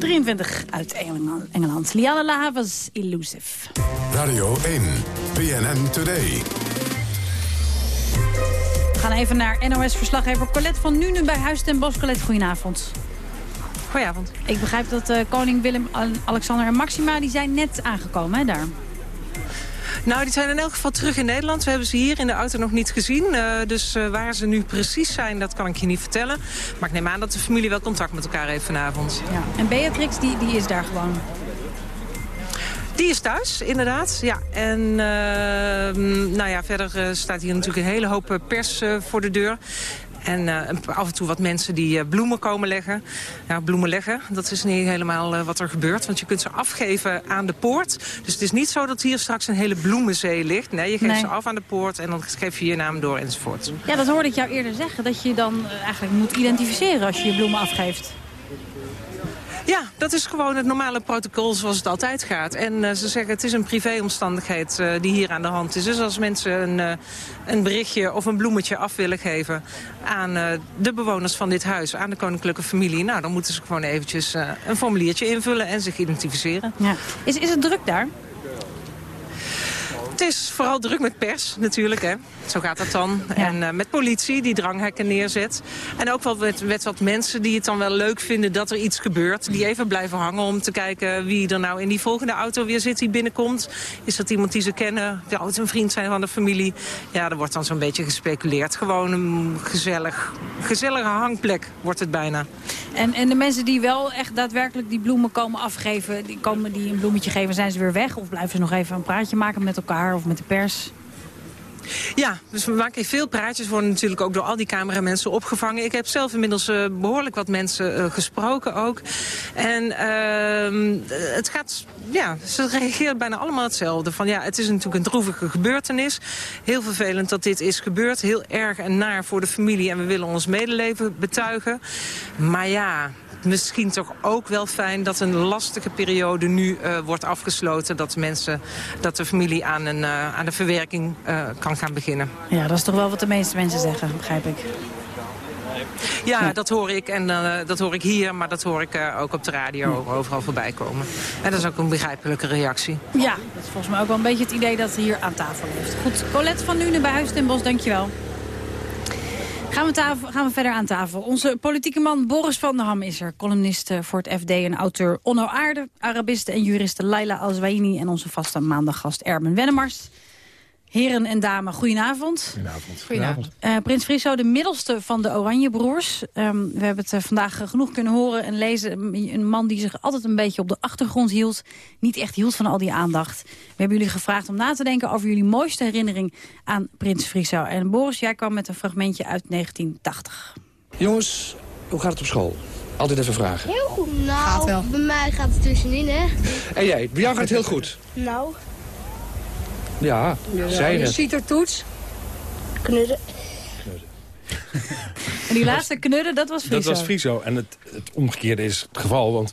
23 uit Engeland. Engeland. Liana La was Illusive. Radio 1, PNN Today. We gaan even naar NOS-verslaggever Colette van Nuenen bij Huis ten Bos. Colette, goedenavond. Goedenavond. Ik begrijp dat uh, koning Willem, Alexander en Maxima... die zijn net aangekomen, hè, daar? Nou, die zijn in elk geval terug in Nederland. We hebben ze hier in de auto nog niet gezien. Uh, dus uh, waar ze nu precies zijn, dat kan ik je niet vertellen. Maar ik neem aan dat de familie wel contact met elkaar heeft vanavond. Ja. En Beatrix, die, die is daar gewoon? Die is thuis, inderdaad. Ja. En uh, nou ja, verder staat hier natuurlijk een hele hoop pers voor de deur. En uh, af en toe wat mensen die uh, bloemen komen leggen. Ja, bloemen leggen, dat is niet helemaal uh, wat er gebeurt. Want je kunt ze afgeven aan de poort. Dus het is niet zo dat hier straks een hele bloemenzee ligt. Nee, je geeft nee. ze af aan de poort en dan geef je je naam door enzovoort. Ja, dat hoorde ik jou eerder zeggen. Dat je dan eigenlijk moet identificeren als je je bloemen afgeeft. Ja, dat is gewoon het normale protocol zoals het altijd gaat. En uh, ze zeggen het is een privéomstandigheid uh, die hier aan de hand is. Dus als mensen een, uh, een berichtje of een bloemetje af willen geven aan de bewoners van dit huis, aan de koninklijke familie, nou dan moeten ze gewoon eventjes een formuliertje invullen en zich identificeren. Ja. Is, is het druk daar? Het is vooral druk met pers natuurlijk, hè. Zo gaat dat dan. Ja. En uh, met politie die dranghekken neerzet. En ook wel met, met wat mensen die het dan wel leuk vinden dat er iets gebeurt. Die even blijven hangen om te kijken wie er nou in die volgende auto weer zit die binnenkomt. Is dat iemand die ze kennen? Ja, het een vriend zijn van de familie. Ja, er wordt dan zo'n beetje gespeculeerd. Gewoon een gezellig, gezellige hangplek wordt het bijna. En, en de mensen die wel echt daadwerkelijk die bloemen komen afgeven... die komen die een bloemetje geven, zijn ze weer weg? Of blijven ze nog even een praatje maken met elkaar of met de pers? Ja, dus we maken veel praatjes. Worden natuurlijk ook door al die cameramensen opgevangen. Ik heb zelf inmiddels uh, behoorlijk wat mensen uh, gesproken ook. En uh, het gaat, ja, ze reageren bijna allemaal hetzelfde. Van ja, het is natuurlijk een droevige gebeurtenis. Heel vervelend dat dit is gebeurd. Heel erg en naar voor de familie. En we willen ons medeleven betuigen. Maar ja, misschien toch ook wel fijn dat een lastige periode nu uh, wordt afgesloten. Dat mensen, dat de familie aan, een, uh, aan de verwerking uh, kan gaan beginnen. Ja, dat is toch wel wat de meeste mensen zeggen, begrijp ik. Ja, dat hoor ik en dat hoor ik hier, maar dat hoor ik ook op de radio overal voorbij komen. En dat is ook een begrijpelijke reactie. Ja, dat is volgens mij ook wel een beetje het idee dat ze hier aan tafel heeft. Goed, Colette van Nuenen bij Huis ten Bos, dankjewel. Gaan we, gaan we verder aan tafel. Onze politieke man Boris van der Ham is er. Columnist voor het FD en auteur Onno Aarde. Arabiste en juriste Laila Alzwaini. En onze vaste maandaggast Erben Wennemars. Heren en dames, goedenavond. Goedenavond. goedenavond. Uh, Prins Friso, de middelste van de Oranjebroers. Um, we hebben het uh, vandaag genoeg kunnen horen en lezen. Een man die zich altijd een beetje op de achtergrond hield. Niet echt hield van al die aandacht. We hebben jullie gevraagd om na te denken over jullie mooiste herinnering aan Prins Friso. En Boris, jij kwam met een fragmentje uit 1980. Jongens, hoe gaat het op school? Altijd even vragen. Heel goed. Nou, gaat wel. bij mij gaat het tussenin, hè. En jij? Bij jou gaat het heel goed? Nou... Ja, zij Je ziet er toets. Knudden. En die laatste knudden, dat was Friso? Dat was Friso. En het, het omgekeerde is het geval. Want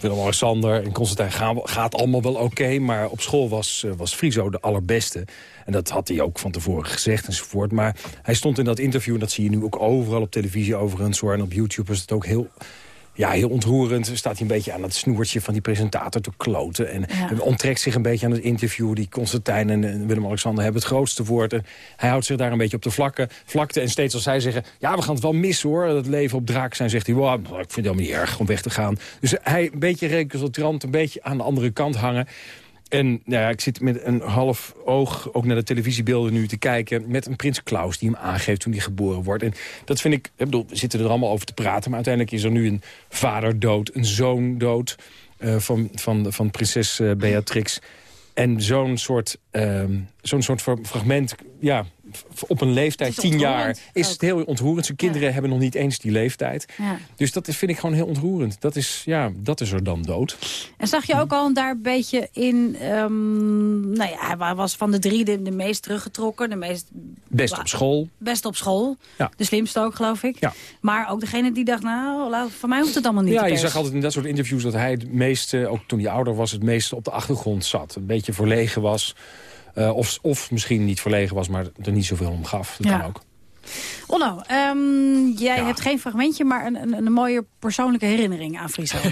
Willem-Alexander en Constantijn gaan, gaat allemaal wel oké. maar op school was, was Friso de allerbeste. En dat had hij ook van tevoren gezegd enzovoort. Maar hij stond in dat interview, en dat zie je nu ook overal op televisie overigens. Hoor, en op YouTube is het ook heel ja, heel ontroerend. Staat hij een beetje aan het snoertje van die presentator te kloten. En ja. onttrekt zich een beetje aan het interview. Die Constantijn en Willem-Alexander hebben het grootste woord. En hij houdt zich daar een beetje op de vlakke, vlakte. En steeds als zij zeggen, ja, we gaan het wel missen hoor. Dat leven op draak zijn, zegt hij, wow, ik vind het helemaal niet erg om weg te gaan. Dus hij een beetje recalcitrant, een beetje aan de andere kant hangen. En nou ja, ik zit met een half oog ook naar de televisiebeelden nu te kijken... met een prins Klaus die hem aangeeft toen hij geboren wordt. En dat vind ik, ik bedoel, we zitten er allemaal over te praten... maar uiteindelijk is er nu een vader dood, een zoon dood... Uh, van, van, van prinses uh, Beatrix. En zo'n soort, um, zo'n soort fragment, ja, op een leeftijd, tien jaar, is ook. het heel ontroerend. Zijn kinderen ja. hebben nog niet eens die leeftijd. Ja. Dus dat is, vind ik gewoon heel ontroerend. Dat is, ja, dat is er dan dood. En zag je ook al daar een beetje in... Um, nou ja, hij was van de drie de, de meest teruggetrokken. De meest, best op school. Best op school. Ja. De slimste ook, geloof ik. Ja. Maar ook degene die dacht, nou, van mij hoeft het allemaal niet Ja, je zag altijd in dat soort interviews dat hij het meeste... ook toen hij ouder was, het meeste op de achtergrond zat. Een beetje verlegen was... Uh, of, of misschien niet verlegen was, maar er niet zoveel om gaf. Dat ja. kan ook. Onno, um, jij ja. hebt geen fragmentje, maar een, een, een, mooie persoonlijke herinnering aan Friso.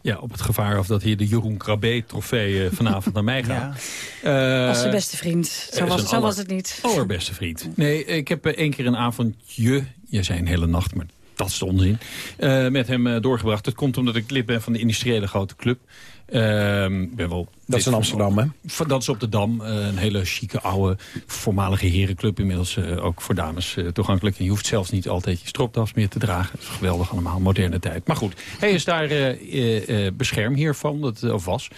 Ja, op het gevaar of dat hier de Jeroen Krabbe-trofee uh, vanavond naar mij gaat. Ja. Uh, Als de beste vriend. Zo, was, zo was het niet. Allerbeste vriend. Nee, ik heb één keer een avondje, je zei een hele nacht, maar dat is de onzin, uh, met hem doorgebracht. Dat komt omdat ik lid ben van de industriële grote club. Ehm, ben wel dat is in Amsterdam, hè? Dat is op de Dam. Uh, een hele chique, oude, voormalige herenclub. Inmiddels uh, ook voor dames uh, toegankelijk. En je hoeft zelfs niet altijd je stropdas meer te dragen. Dat is geweldig allemaal, moderne tijd. Maar goed, hij is daar beschermheer van, dat, of was.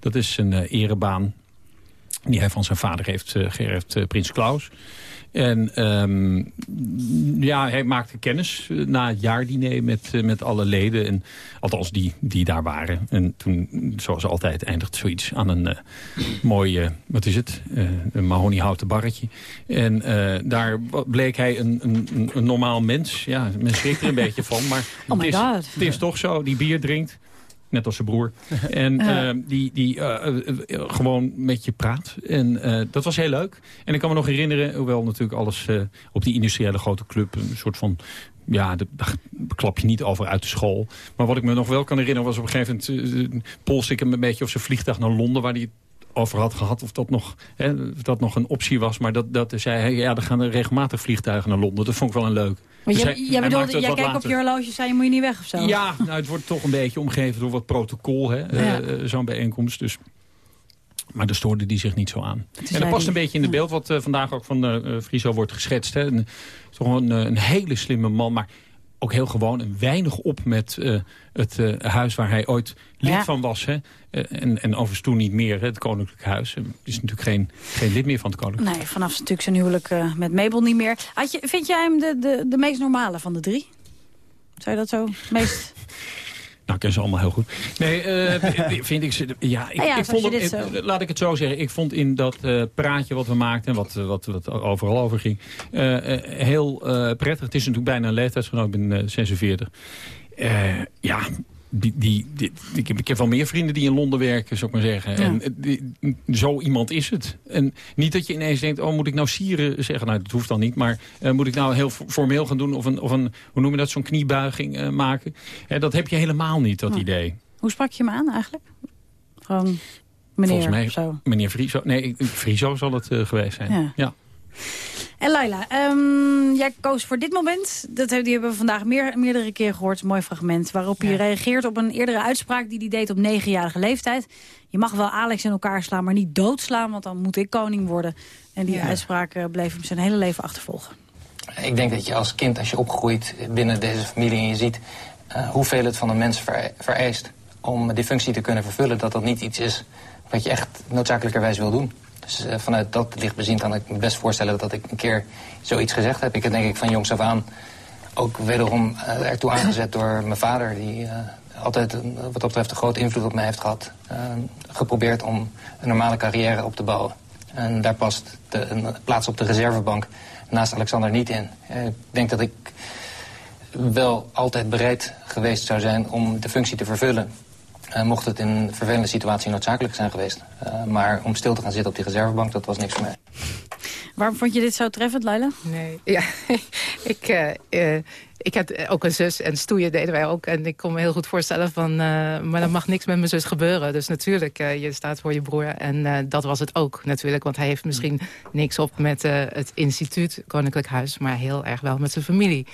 Dat is een erebaan die hij van zijn vader heeft geërfd, Prins Klaus. En um, ja, hij maakte kennis eh, na het jaardiner met, uh, met alle leden. En, althans, die, die daar waren. En toen, zoals altijd, eindigt zoiets aan een uh, mooi, wat is het? een mahoniehouten barretje. En daar bleek hij een, een, een normaal mens. Ja, men schrikt er een beetje van. Maar oh het, is, God. het is toch zo, die bier drinkt. Net als zijn broer. En uh, die, die uh, uh, gewoon met je praat. En dat was heel leuk. En ik kan me nog herinneren, hoewel natuurlijk alles op die industriële grote club... een soort van ja, daar klap je niet over uit de school. Maar wat ik me nog wel kan herinneren was op een gegeven moment... Uh, polste ik hem een beetje of zijn vliegtuig naar Londen... waar hij over had gehad of dat nog, hè, of dat nog een optie was. Maar dat, dat zei hij, ja, er gaan er regelmatig vliegtuigen naar Londen. Dat vond ik wel een leuk. Maar dus jij, hij, jij bedoelde, jij kijkt op je horloge, zei je moet je niet weg of zo? Ja, nou, het wordt toch een beetje omgeven door wat protocol, hè, ja. uh, zo'n bijeenkomst. Dus maar daar stoorde die zich niet zo aan. En dat past een beetje in het beeld wat uh, vandaag ook van uh, Friso wordt geschetst. Hè. Een, toch een, een hele slimme man, maar ook heel gewoon een weinig op met uh, het uh, huis waar hij ooit lid ja. van was. Hè? Uh, en, en overigens toen niet meer, hè, het Koninklijk Huis. Hij is natuurlijk geen, geen lid meer van het Koninklijk Nee, vanaf natuurlijk zijn huwelijk met Mabel niet meer. Had je, vind jij hem de, de, de meest normale van de drie? Zou je dat zo meest... Nou, ik ken ze allemaal heel goed. Nee, uh, vind ik ze... Ja, ik, ah ja, ik vond het, zo... laat ik het zo zeggen. Ik vond in dat uh, praatje wat we maakten... wat, wat, wat overal over ging... Uh, heel prettig. Het is natuurlijk bijna een leeftijdsgenoot. Ik ben 46. ja, die, die, die, ik, heb, ik heb wel meer vrienden die in Londen werken, zou ik maar zeggen. Ja. En die, zo iemand is het. En niet dat je ineens denkt, oh, moet ik nou sieren zeggen? Nou, dat hoeft dan niet, maar uh, moet ik nou heel formeel gaan doen... of een, of een hoe noem je dat, zo'n kniebuiging uh, maken? Uh, dat heb je helemaal niet, dat idee. Hoe sprak je hem aan eigenlijk? Gewoon meneer Volgens mij, zo. meneer Friso. Nee, Friso zal het geweest zijn. Ja. ja. En Laila, um, jij koos voor dit moment. Dat die hebben we vandaag meer, meerdere keer gehoord. Een mooi fragment waarop ja. je reageert op een eerdere uitspraak... die hij deed op negenjarige leeftijd. Je mag wel Alex in elkaar slaan, maar niet doodslaan... want dan moet ik koning worden. En die ja. uitspraak uh, bleef hem zijn hele leven achtervolgen. Ik denk dat je als kind, als je opgroeit binnen deze familie... en je ziet uh, hoeveel het van een mens vereist om die functie te kunnen vervullen... dat dat niet iets is wat je echt noodzakelijkerwijs wil doen. Dus uh, vanuit dat licht bezien kan ik me best voorstellen dat ik een keer zoiets gezegd heb. Ik heb denk ik van jongs af aan ook wederom uh, ertoe aangezet door mijn vader... die uh, altijd wat dat betreft een grote invloed op mij heeft gehad. geprobeerd om een normale carrière op te bouwen. En daar past de, een plaats op de reservebank naast Alexander niet in. ik denk dat ik wel altijd bereid geweest zou zijn om de functie te vervullen... Uh, mocht het in een vervelende situatie noodzakelijk zijn geweest. Uh, maar om stil te gaan zitten op die reservebank, dat was niks voor mij. Waarom vond je dit zo treffend, Leila? Nee, ja, ik, uh, ik heb ook een zus en stoeien deden wij ook. En ik kon me heel goed voorstellen van, maar er mag niks met mijn zus gebeuren. Dus natuurlijk, je staat voor je broer. En dat was het ook natuurlijk, want hij heeft misschien niks op met het instituut Koninklijk Huis. Maar heel erg wel met zijn familie.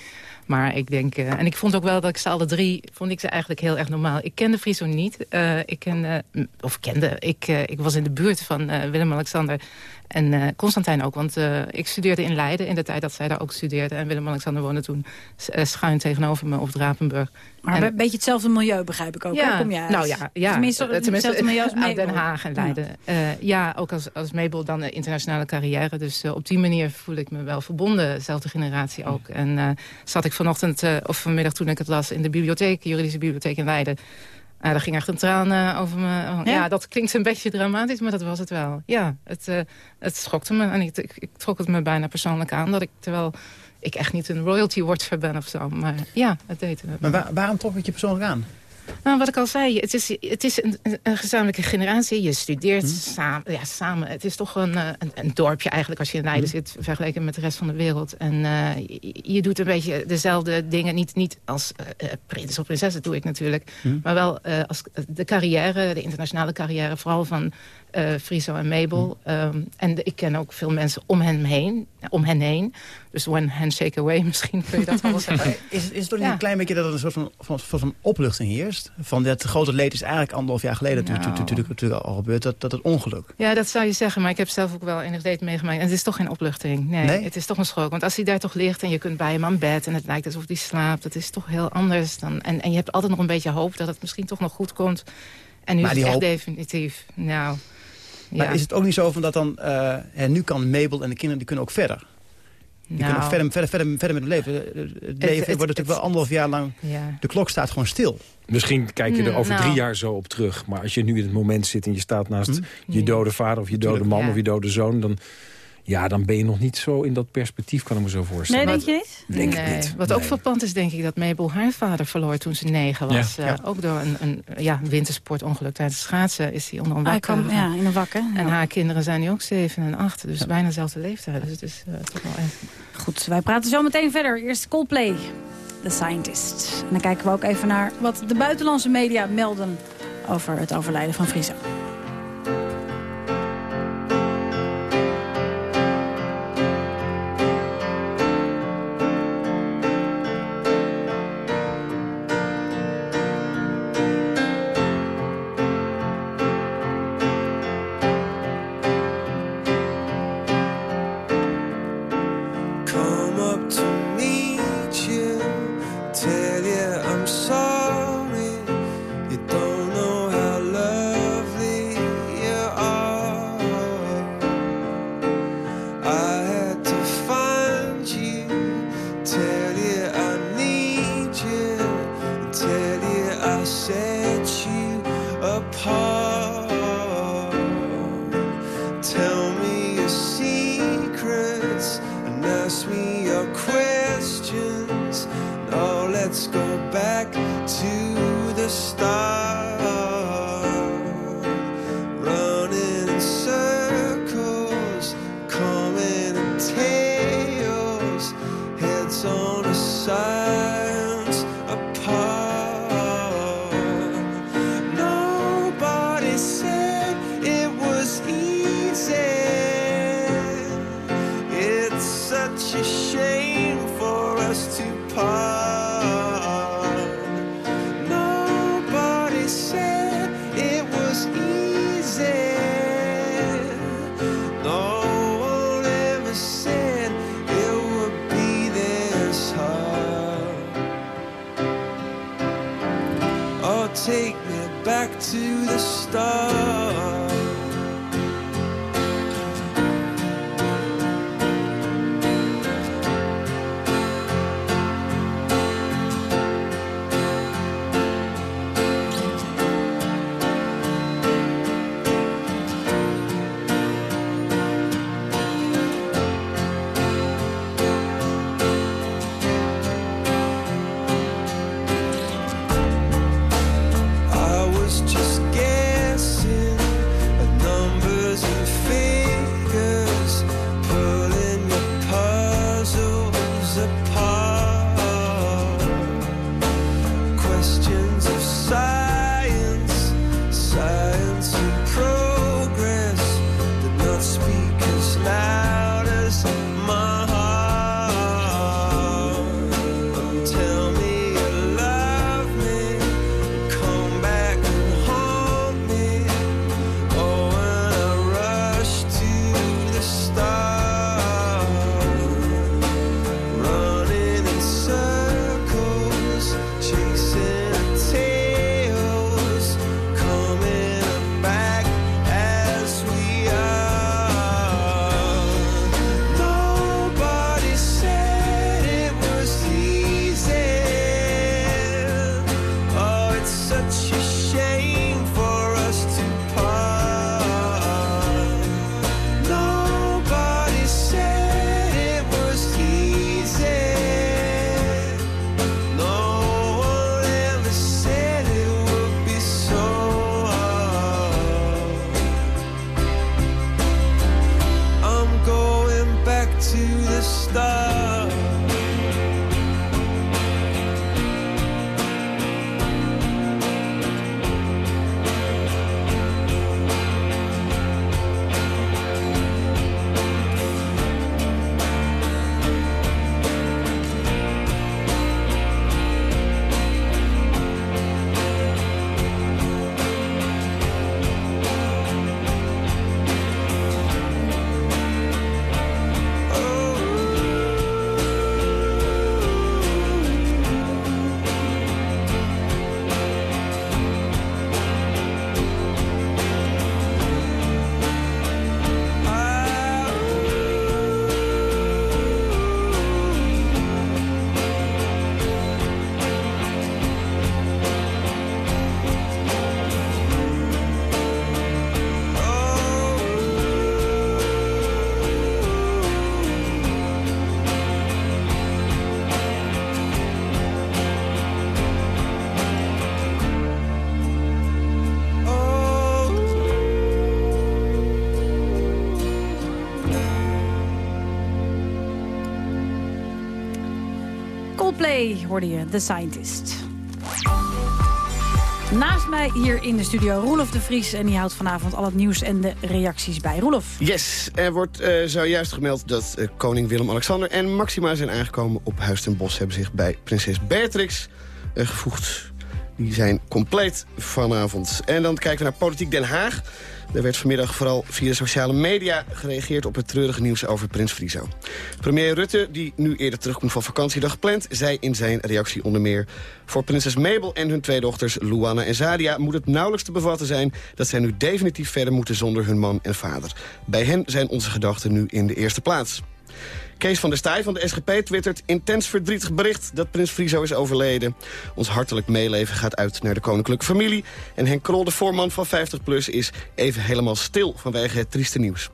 Maar ik denk, uh, en ik vond ook wel dat ik ze alle drie, vond ik ze eigenlijk heel erg normaal. Ik kende Friso niet. Uh, ik ken, uh, of kende, ik, ik was in de buurt van Willem-Alexander en Constantijn ook. Want ik studeerde in Leiden in de tijd dat zij daar ook studeerde. En Willem-Alexander woonde toen schuin tegenover me op Drapenburg. Maar en, een beetje hetzelfde milieu begrijp ik ook. Ja, kom jij nou ja, ja. Tenminste, tenminste hetzelfde milieu als Mabel. Den Haag en Leiden. Ja, ja ook als, als Mabel dan een internationale carrière. Dus op die manier voel ik me wel verbonden. Dezelfde generatie ook. En zat ik vanochtend, of vanmiddag toen ik het las... in de bibliotheek, juridische bibliotheek in Leiden... Uh, daar ging echt een traan uh, over me. Oh, ja? ja? dat klinkt een beetje dramatisch, maar dat was het wel. Ja, het, uh, het schokte me. En ik, ik, ik, trok het me bijna persoonlijk aan. Dat ik, terwijl ik echt niet een royalty watcher ben of zo. Maar ja, het deed het. Maar waar, waarom trok het je persoonlijk aan? Nou, wat ik al zei, het is, het is een, een gezamenlijke generatie. Je studeert samen, ja, samen. Het is toch een, een, een, dorpje eigenlijk als je in Leiden zit... vergeleken met de rest van de wereld. En je, je, doet een beetje dezelfde dingen. Niet, niet als uh, prins of prinses, dat doe ik natuurlijk. Maar wel als de carrière, de internationale carrière... vooral van uh, Friso en Mabel. Um, en ik ken ook veel mensen om hen heen. Om hen heen. Dus one handshake away, misschien kun je dat wel zeggen. Is, is het toch niet een klein beetje dat er een soort van, van, van opluchting heerst? Van dat grote leed is eigenlijk anderhalf jaar geleden nou. natuurlijk, natuurlijk al gebeurd. Dat, dat het ongeluk. Ja, dat zou je zeggen. Maar ik heb zelf ook wel enig leed meegemaakt. En het is toch geen opluchting. Nee, nee, het is toch een schok. Want als hij daar toch ligt en je kunt bij hem aan bed... en het lijkt alsof hij slaapt, dat is toch heel anders. Dan, en, en je hebt altijd nog een beetje hoop dat het misschien toch nog goed komt. En nu maar is het echt definitief. Nou... Maar is het ook niet zo van dat dan... Uh, nu kan Mabel en de kinderen die kunnen ook verder? Die nou, kunnen ook verder, verder, verder, verder met het leven. Het leven het, wordt natuurlijk wel anderhalf jaar lang... Ja. De klok staat gewoon stil. Misschien kijk je er over nou. drie jaar zo op terug. Maar als je nu in het moment zit en je staat naast hm? je dode vader... of je dode man of je dode zoon... dan ja, dan ben je nog niet zo in dat perspectief, kan ik me zo voorstellen. Nee, denk je niet? Denk nee. niet. Wat ook verpand is, denk ik, dat Mabel haar vader verloor toen ze negen was. Ja. Uh, ook door een, een ja, wintersportongeluk tijdens schaatsen is hij onder een wakker. Ah, ja, in een wakker. En haar kinderen zijn nu ook zeven en acht, dus bijna dezelfde leeftijd. Dus het is uh, toch wel echt... Goed, wij praten zo meteen verder. Eerst Coldplay, The Scientist. En dan kijken we ook even naar wat de buitenlandse media melden over het overlijden van Friso. Coldplay hoorde je, The Scientist. Naast mij hier in de studio Roelof de Vries. En die houdt vanavond al het nieuws en de reacties bij. Roelof. Yes, er wordt uh, zojuist gemeld dat uh, koning Willem-Alexander en Maxima zijn aangekomen op Huis ten Bosch. Hebben zich bij prinses Beatrix uh, gevoegd. Die zijn compleet vanavond. En dan kijken we naar Politiek Den Haag. Er werd vanmiddag vooral via sociale media gereageerd op het treurige nieuws over Prins Frizo. Premier Rutte, die nu eerder terugkomt van vakantie dan gepland, zei in zijn reactie onder meer... Voor prinses Mabel en hun twee dochters Luana en Zadia moet het nauwelijks te bevatten zijn... dat zij nu definitief verder moeten zonder hun man en vader. Bij hen zijn onze gedachten nu in de eerste plaats. Kees van der Staaij van de SGP twittert... intens verdrietig bericht dat prins Friso is overleden. Ons hartelijk meeleven gaat uit naar de koninklijke familie. En Henk Krol, de voorman van 50PLUS, is even helemaal stil vanwege het trieste nieuws.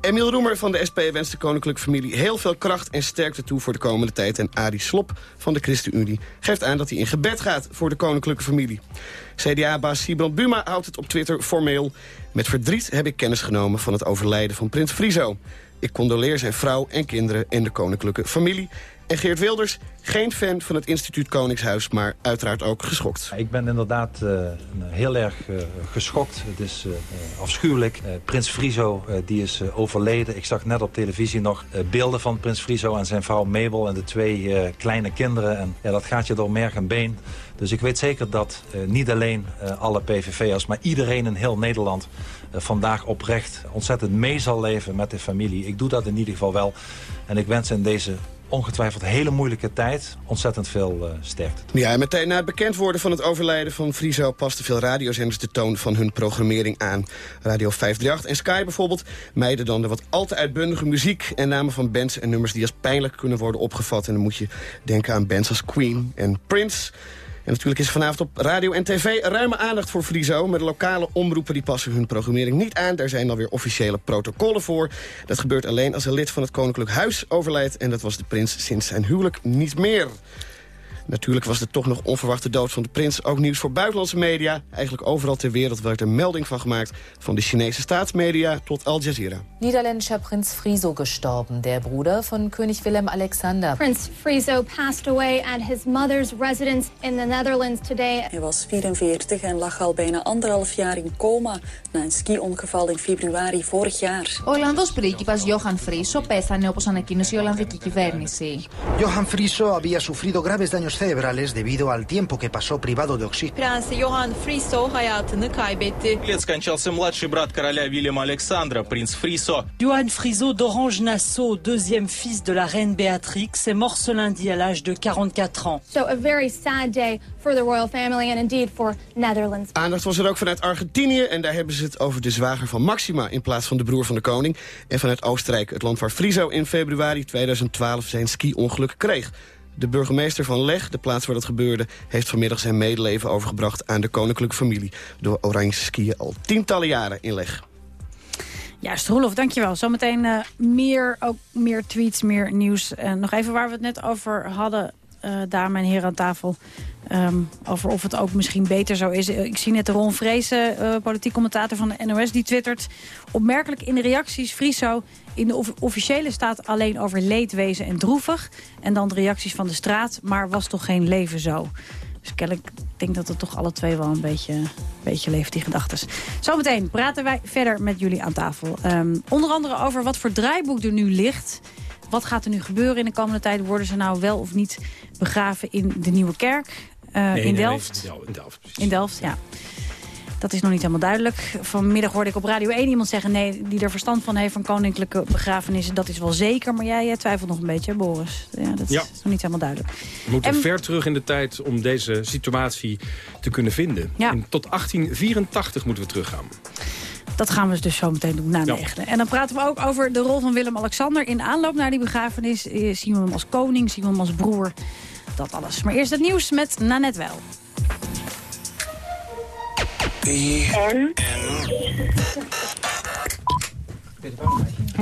Emiel Roemer van de SP wenst de koninklijke familie heel veel kracht en sterkte toe voor de komende tijd. En Arie Slop van de ChristenUnie geeft aan dat hij in gebed gaat voor de koninklijke familie. CDA-baas Sibrand Buma houdt het op Twitter formeel. Met verdriet heb ik kennis genomen van het overlijden van prins Friso. Ik condoleer zijn vrouw en kinderen en de koninklijke familie. En Geert Wilders, geen fan van het instituut Koningshuis, maar uiteraard ook geschokt. Ik ben inderdaad uh, heel erg uh, geschokt. Het is uh, afschuwelijk. Prins Friso die is overleden. Ik zag net op televisie nog beelden van Prins Friso en zijn vrouw Mabel... en de twee kleine kinderen. En ja, dat gaat je door merg en been. Dus ik weet zeker dat niet alleen alle PVV'ers... maar iedereen in heel Nederland vandaag oprecht ontzettend mee zal leven met de familie. Ik doe dat in ieder geval wel. En ik wens in deze ongetwijfeld hele moeilijke tijd ontzettend veel uh, sterkte. Ja, en meteen na het bekend worden van het overlijden van Friso... pasten veel radiozenders de toon van hun programmering aan. Radio 538 en Sky bijvoorbeeld meiden dan de wat al te uitbundige muziek... en namen van bands en nummers die als pijnlijk kunnen worden opgevat. En dan moet je denken aan bands als Queen en Prince... Natuurlijk is vanavond op radio en tv ruime aandacht voor Friso. Maar de lokale omroepen die passen hun programmering niet aan. Daar zijn dan weer officiële protocollen voor. Dat gebeurt alleen als een lid van het Koninklijk Huis overlijdt. En dat was de prins sinds zijn huwelijk niet meer. Natuurlijk was de toch nog onverwachte dood van de prins ook nieuws voor buitenlandse media. Eigenlijk overal ter wereld werd er melding van gemaakt. Van de Chinese staatsmedia tot Al Jazeera. Niederländischer Prins Friso gestorben, der Bruder von König Willem Alexander. Prince Friso passed away at his mother's residence in the Netherlands today. Hij was 44 en lag al bijna anderhalf jaar in coma na een ski-ongeval in februari vorig jaar. Ο Ολλανδός πρίγκιπας Johan Friso πέθανε όπως ανακοίνωσε η Ολλανδική κυβέρνηση. Johan Friso había sufrido graves daños cerebrales debido al tiempo que pasó privado de oxígeno. Prens Johan Friso hayatını kaybetti. лет скончался младший брат короля Вильяма Александра, принц Фрисо. Johan Friso d'Orange Nassau, deuxième fils de la reine Béatrix, est mort ce lundi à l'âge de 44 ans. So a very sad day for the royal family and indeed for Netherlands. Aandacht was er ook vanuit Argentinië en daar hebben ze het over de zwager van Maxima in plaats van de broer van de koning. En vanuit Oostenrijk, het land waar Friso in februari 2012 zijn ski-ongeluk kreeg. De burgemeester van Leg, de plaats waar dat gebeurde... heeft vanmiddag zijn medeleven overgebracht aan de koninklijke familie... door oranje skiën al tientallen jaren in Leg. Juist, Roelof, dankjewel. Zometeen uh, meer, ook meer tweets, meer nieuws. Uh, nog even waar we het net over hadden, uh, dames en heren aan tafel. Um, over of het ook misschien beter zo is. Ik zie net Ron Vrezen, uh, politiek commentator van de NOS, die twittert... opmerkelijk in de reacties, Friso, in de of officiële staat alleen over leedwezen en droevig. En dan de reacties van de straat, maar was toch geen leven zo. Dus kennelijk denk dat het toch alle twee wel een beetje, een beetje leeft, die gedachten. Zometeen praten wij verder met jullie aan tafel. Um, onder andere over wat voor draaiboek er nu ligt... Wat gaat er nu gebeuren in de komende tijd? Worden ze nou wel of niet begraven in de Nieuwe Kerk? Uh, nee, in, nee, Delft? Nee, in Delft. Precies. In Delft, ja. Dat is nog niet helemaal duidelijk. Vanmiddag hoorde ik op Radio 1 iemand zeggen... nee, die er verstand van heeft van koninklijke begrafenissen. Dat is wel zeker, maar jij, jij twijfelt nog een beetje, Boris. Ja, dat Ja. is nog niet helemaal duidelijk. We moeten En- ver terug in de tijd om deze situatie te kunnen vinden. Ja. En tot 1884 moeten we teruggaan. Dat gaan we dus zo meteen doen na Ja. negenen. En dan praten we ook over de rol van Willem-Alexander. In aanloop naar die begrafenis zien we hem als koning, zien we hem als broer. Dat alles. Maar eerst het nieuws met Nanette Wel. E N. N.